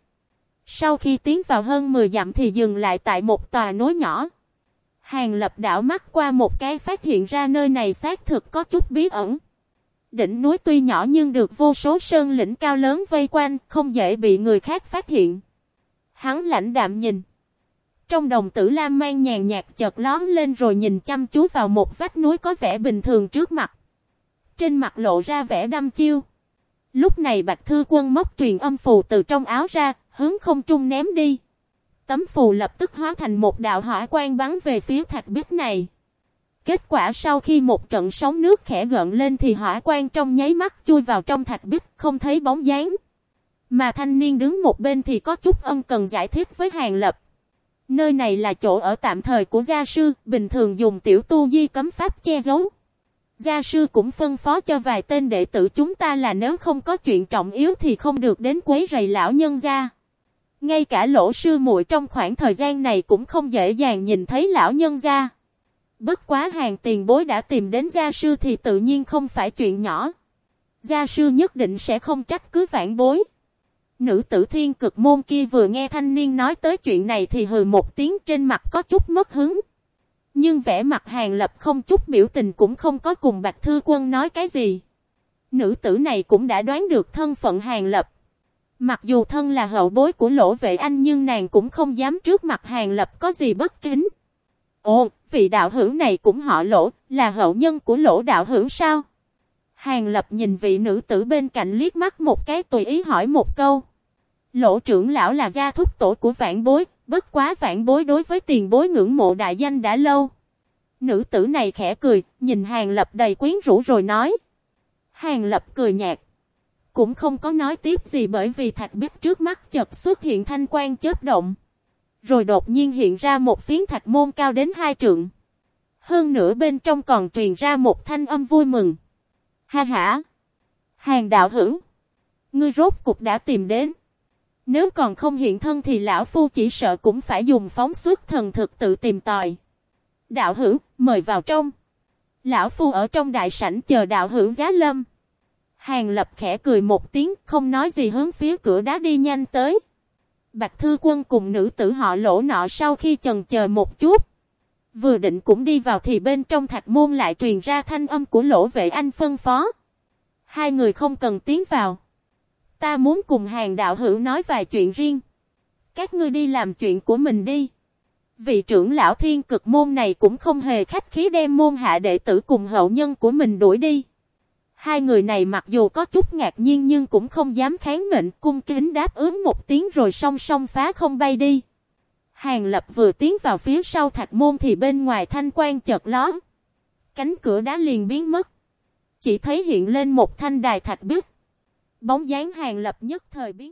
Sau khi tiến vào hơn 10 dặm thì dừng lại tại một tòa núi nhỏ. Hàng lập đảo mắt qua một cái phát hiện ra nơi này xác thực có chút bí ẩn. Đỉnh núi tuy nhỏ nhưng được vô số sơn lĩnh cao lớn vây quanh, không dễ bị người khác phát hiện. Hắn lãnh đạm nhìn. Trong đồng tử lam mang nhàn nhạt chợt lón lên rồi nhìn chăm chú vào một vách núi có vẻ bình thường trước mặt. Trên mặt lộ ra vẻ đăm chiêu. Lúc này Bạch Thư Quân móc truyền âm phù từ trong áo ra, hướng không trung ném đi. Tấm phù lập tức hóa thành một đạo hỏa quang bắn về phía thạch bích này. Kết quả sau khi một trận sóng nước khẽ gợn lên thì hỏa quang trong nháy mắt chui vào trong thạch bích không thấy bóng dáng. Mà thanh niên đứng một bên thì có chút ân cần giải thích với hàng lập. Nơi này là chỗ ở tạm thời của gia sư, bình thường dùng tiểu tu di cấm pháp che giấu. Gia sư cũng phân phó cho vài tên đệ tử chúng ta là nếu không có chuyện trọng yếu thì không được đến quấy rầy lão nhân gia. Ngay cả lỗ sư muội trong khoảng thời gian này cũng không dễ dàng nhìn thấy lão nhân gia. Bất quá hàng tiền bối đã tìm đến gia sư thì tự nhiên không phải chuyện nhỏ. Gia sư nhất định sẽ không trách cứ vãn bối. Nữ tử thiên cực môn kia vừa nghe thanh niên nói tới chuyện này thì hừ một tiếng trên mặt có chút mất hứng. Nhưng vẻ mặt hàng lập không chút biểu tình cũng không có cùng bạch thư quân nói cái gì. Nữ tử này cũng đã đoán được thân phận hàng lập. Mặc dù thân là hậu bối của lỗ vệ anh nhưng nàng cũng không dám trước mặt hàng lập có gì bất kính. Ồ, vị đạo hữu này cũng họ lỗ, là hậu nhân của lỗ đạo hữu sao? Hàng lập nhìn vị nữ tử bên cạnh liếc mắt một cái tùy ý hỏi một câu. Lỗ trưởng lão là gia thúc tổ của vạn bối, bất quá vạn bối đối với tiền bối ngưỡng mộ đại danh đã lâu. Nữ tử này khẽ cười, nhìn hàng lập đầy quyến rũ rồi nói. Hàng lập cười nhạt. Cũng không có nói tiếp gì bởi vì thạch bích trước mắt chợt xuất hiện thanh quan chớp động. Rồi đột nhiên hiện ra một phiến thạch môn cao đến hai trượng. Hơn nữa bên trong còn truyền ra một thanh âm vui mừng. Ha ha! Hàng đạo hữu! Ngươi rốt cục đã tìm đến. Nếu còn không hiện thân thì lão phu chỉ sợ cũng phải dùng phóng xuất thần thực tự tìm tòi. Đạo hữu, mời vào trong. Lão phu ở trong đại sảnh chờ đạo hữu giá lâm. Hàng lập khẽ cười một tiếng, không nói gì hướng phía cửa đá đi nhanh tới. Bạch Thư Quân cùng nữ tử họ lỗ nọ sau khi chần chờ một chút. Vừa định cũng đi vào thì bên trong thạch môn lại truyền ra thanh âm của lỗ vệ anh phân phó. Hai người không cần tiến vào. Ta muốn cùng hàng đạo hữu nói vài chuyện riêng. Các ngươi đi làm chuyện của mình đi. Vị trưởng lão thiên cực môn này cũng không hề khách khí đem môn hạ đệ tử cùng hậu nhân của mình đuổi đi. Hai người này mặc dù có chút ngạc nhiên nhưng cũng không dám kháng mệnh cung kính đáp ứng một tiếng rồi song song phá không bay đi. Hàng lập vừa tiến vào phía sau thạch môn thì bên ngoài thanh quan chợt ló. Cánh cửa đá liền biến mất. Chỉ thấy hiện lên một thanh đài thạch biết. Bóng dáng hàng lập nhất thời biến mất.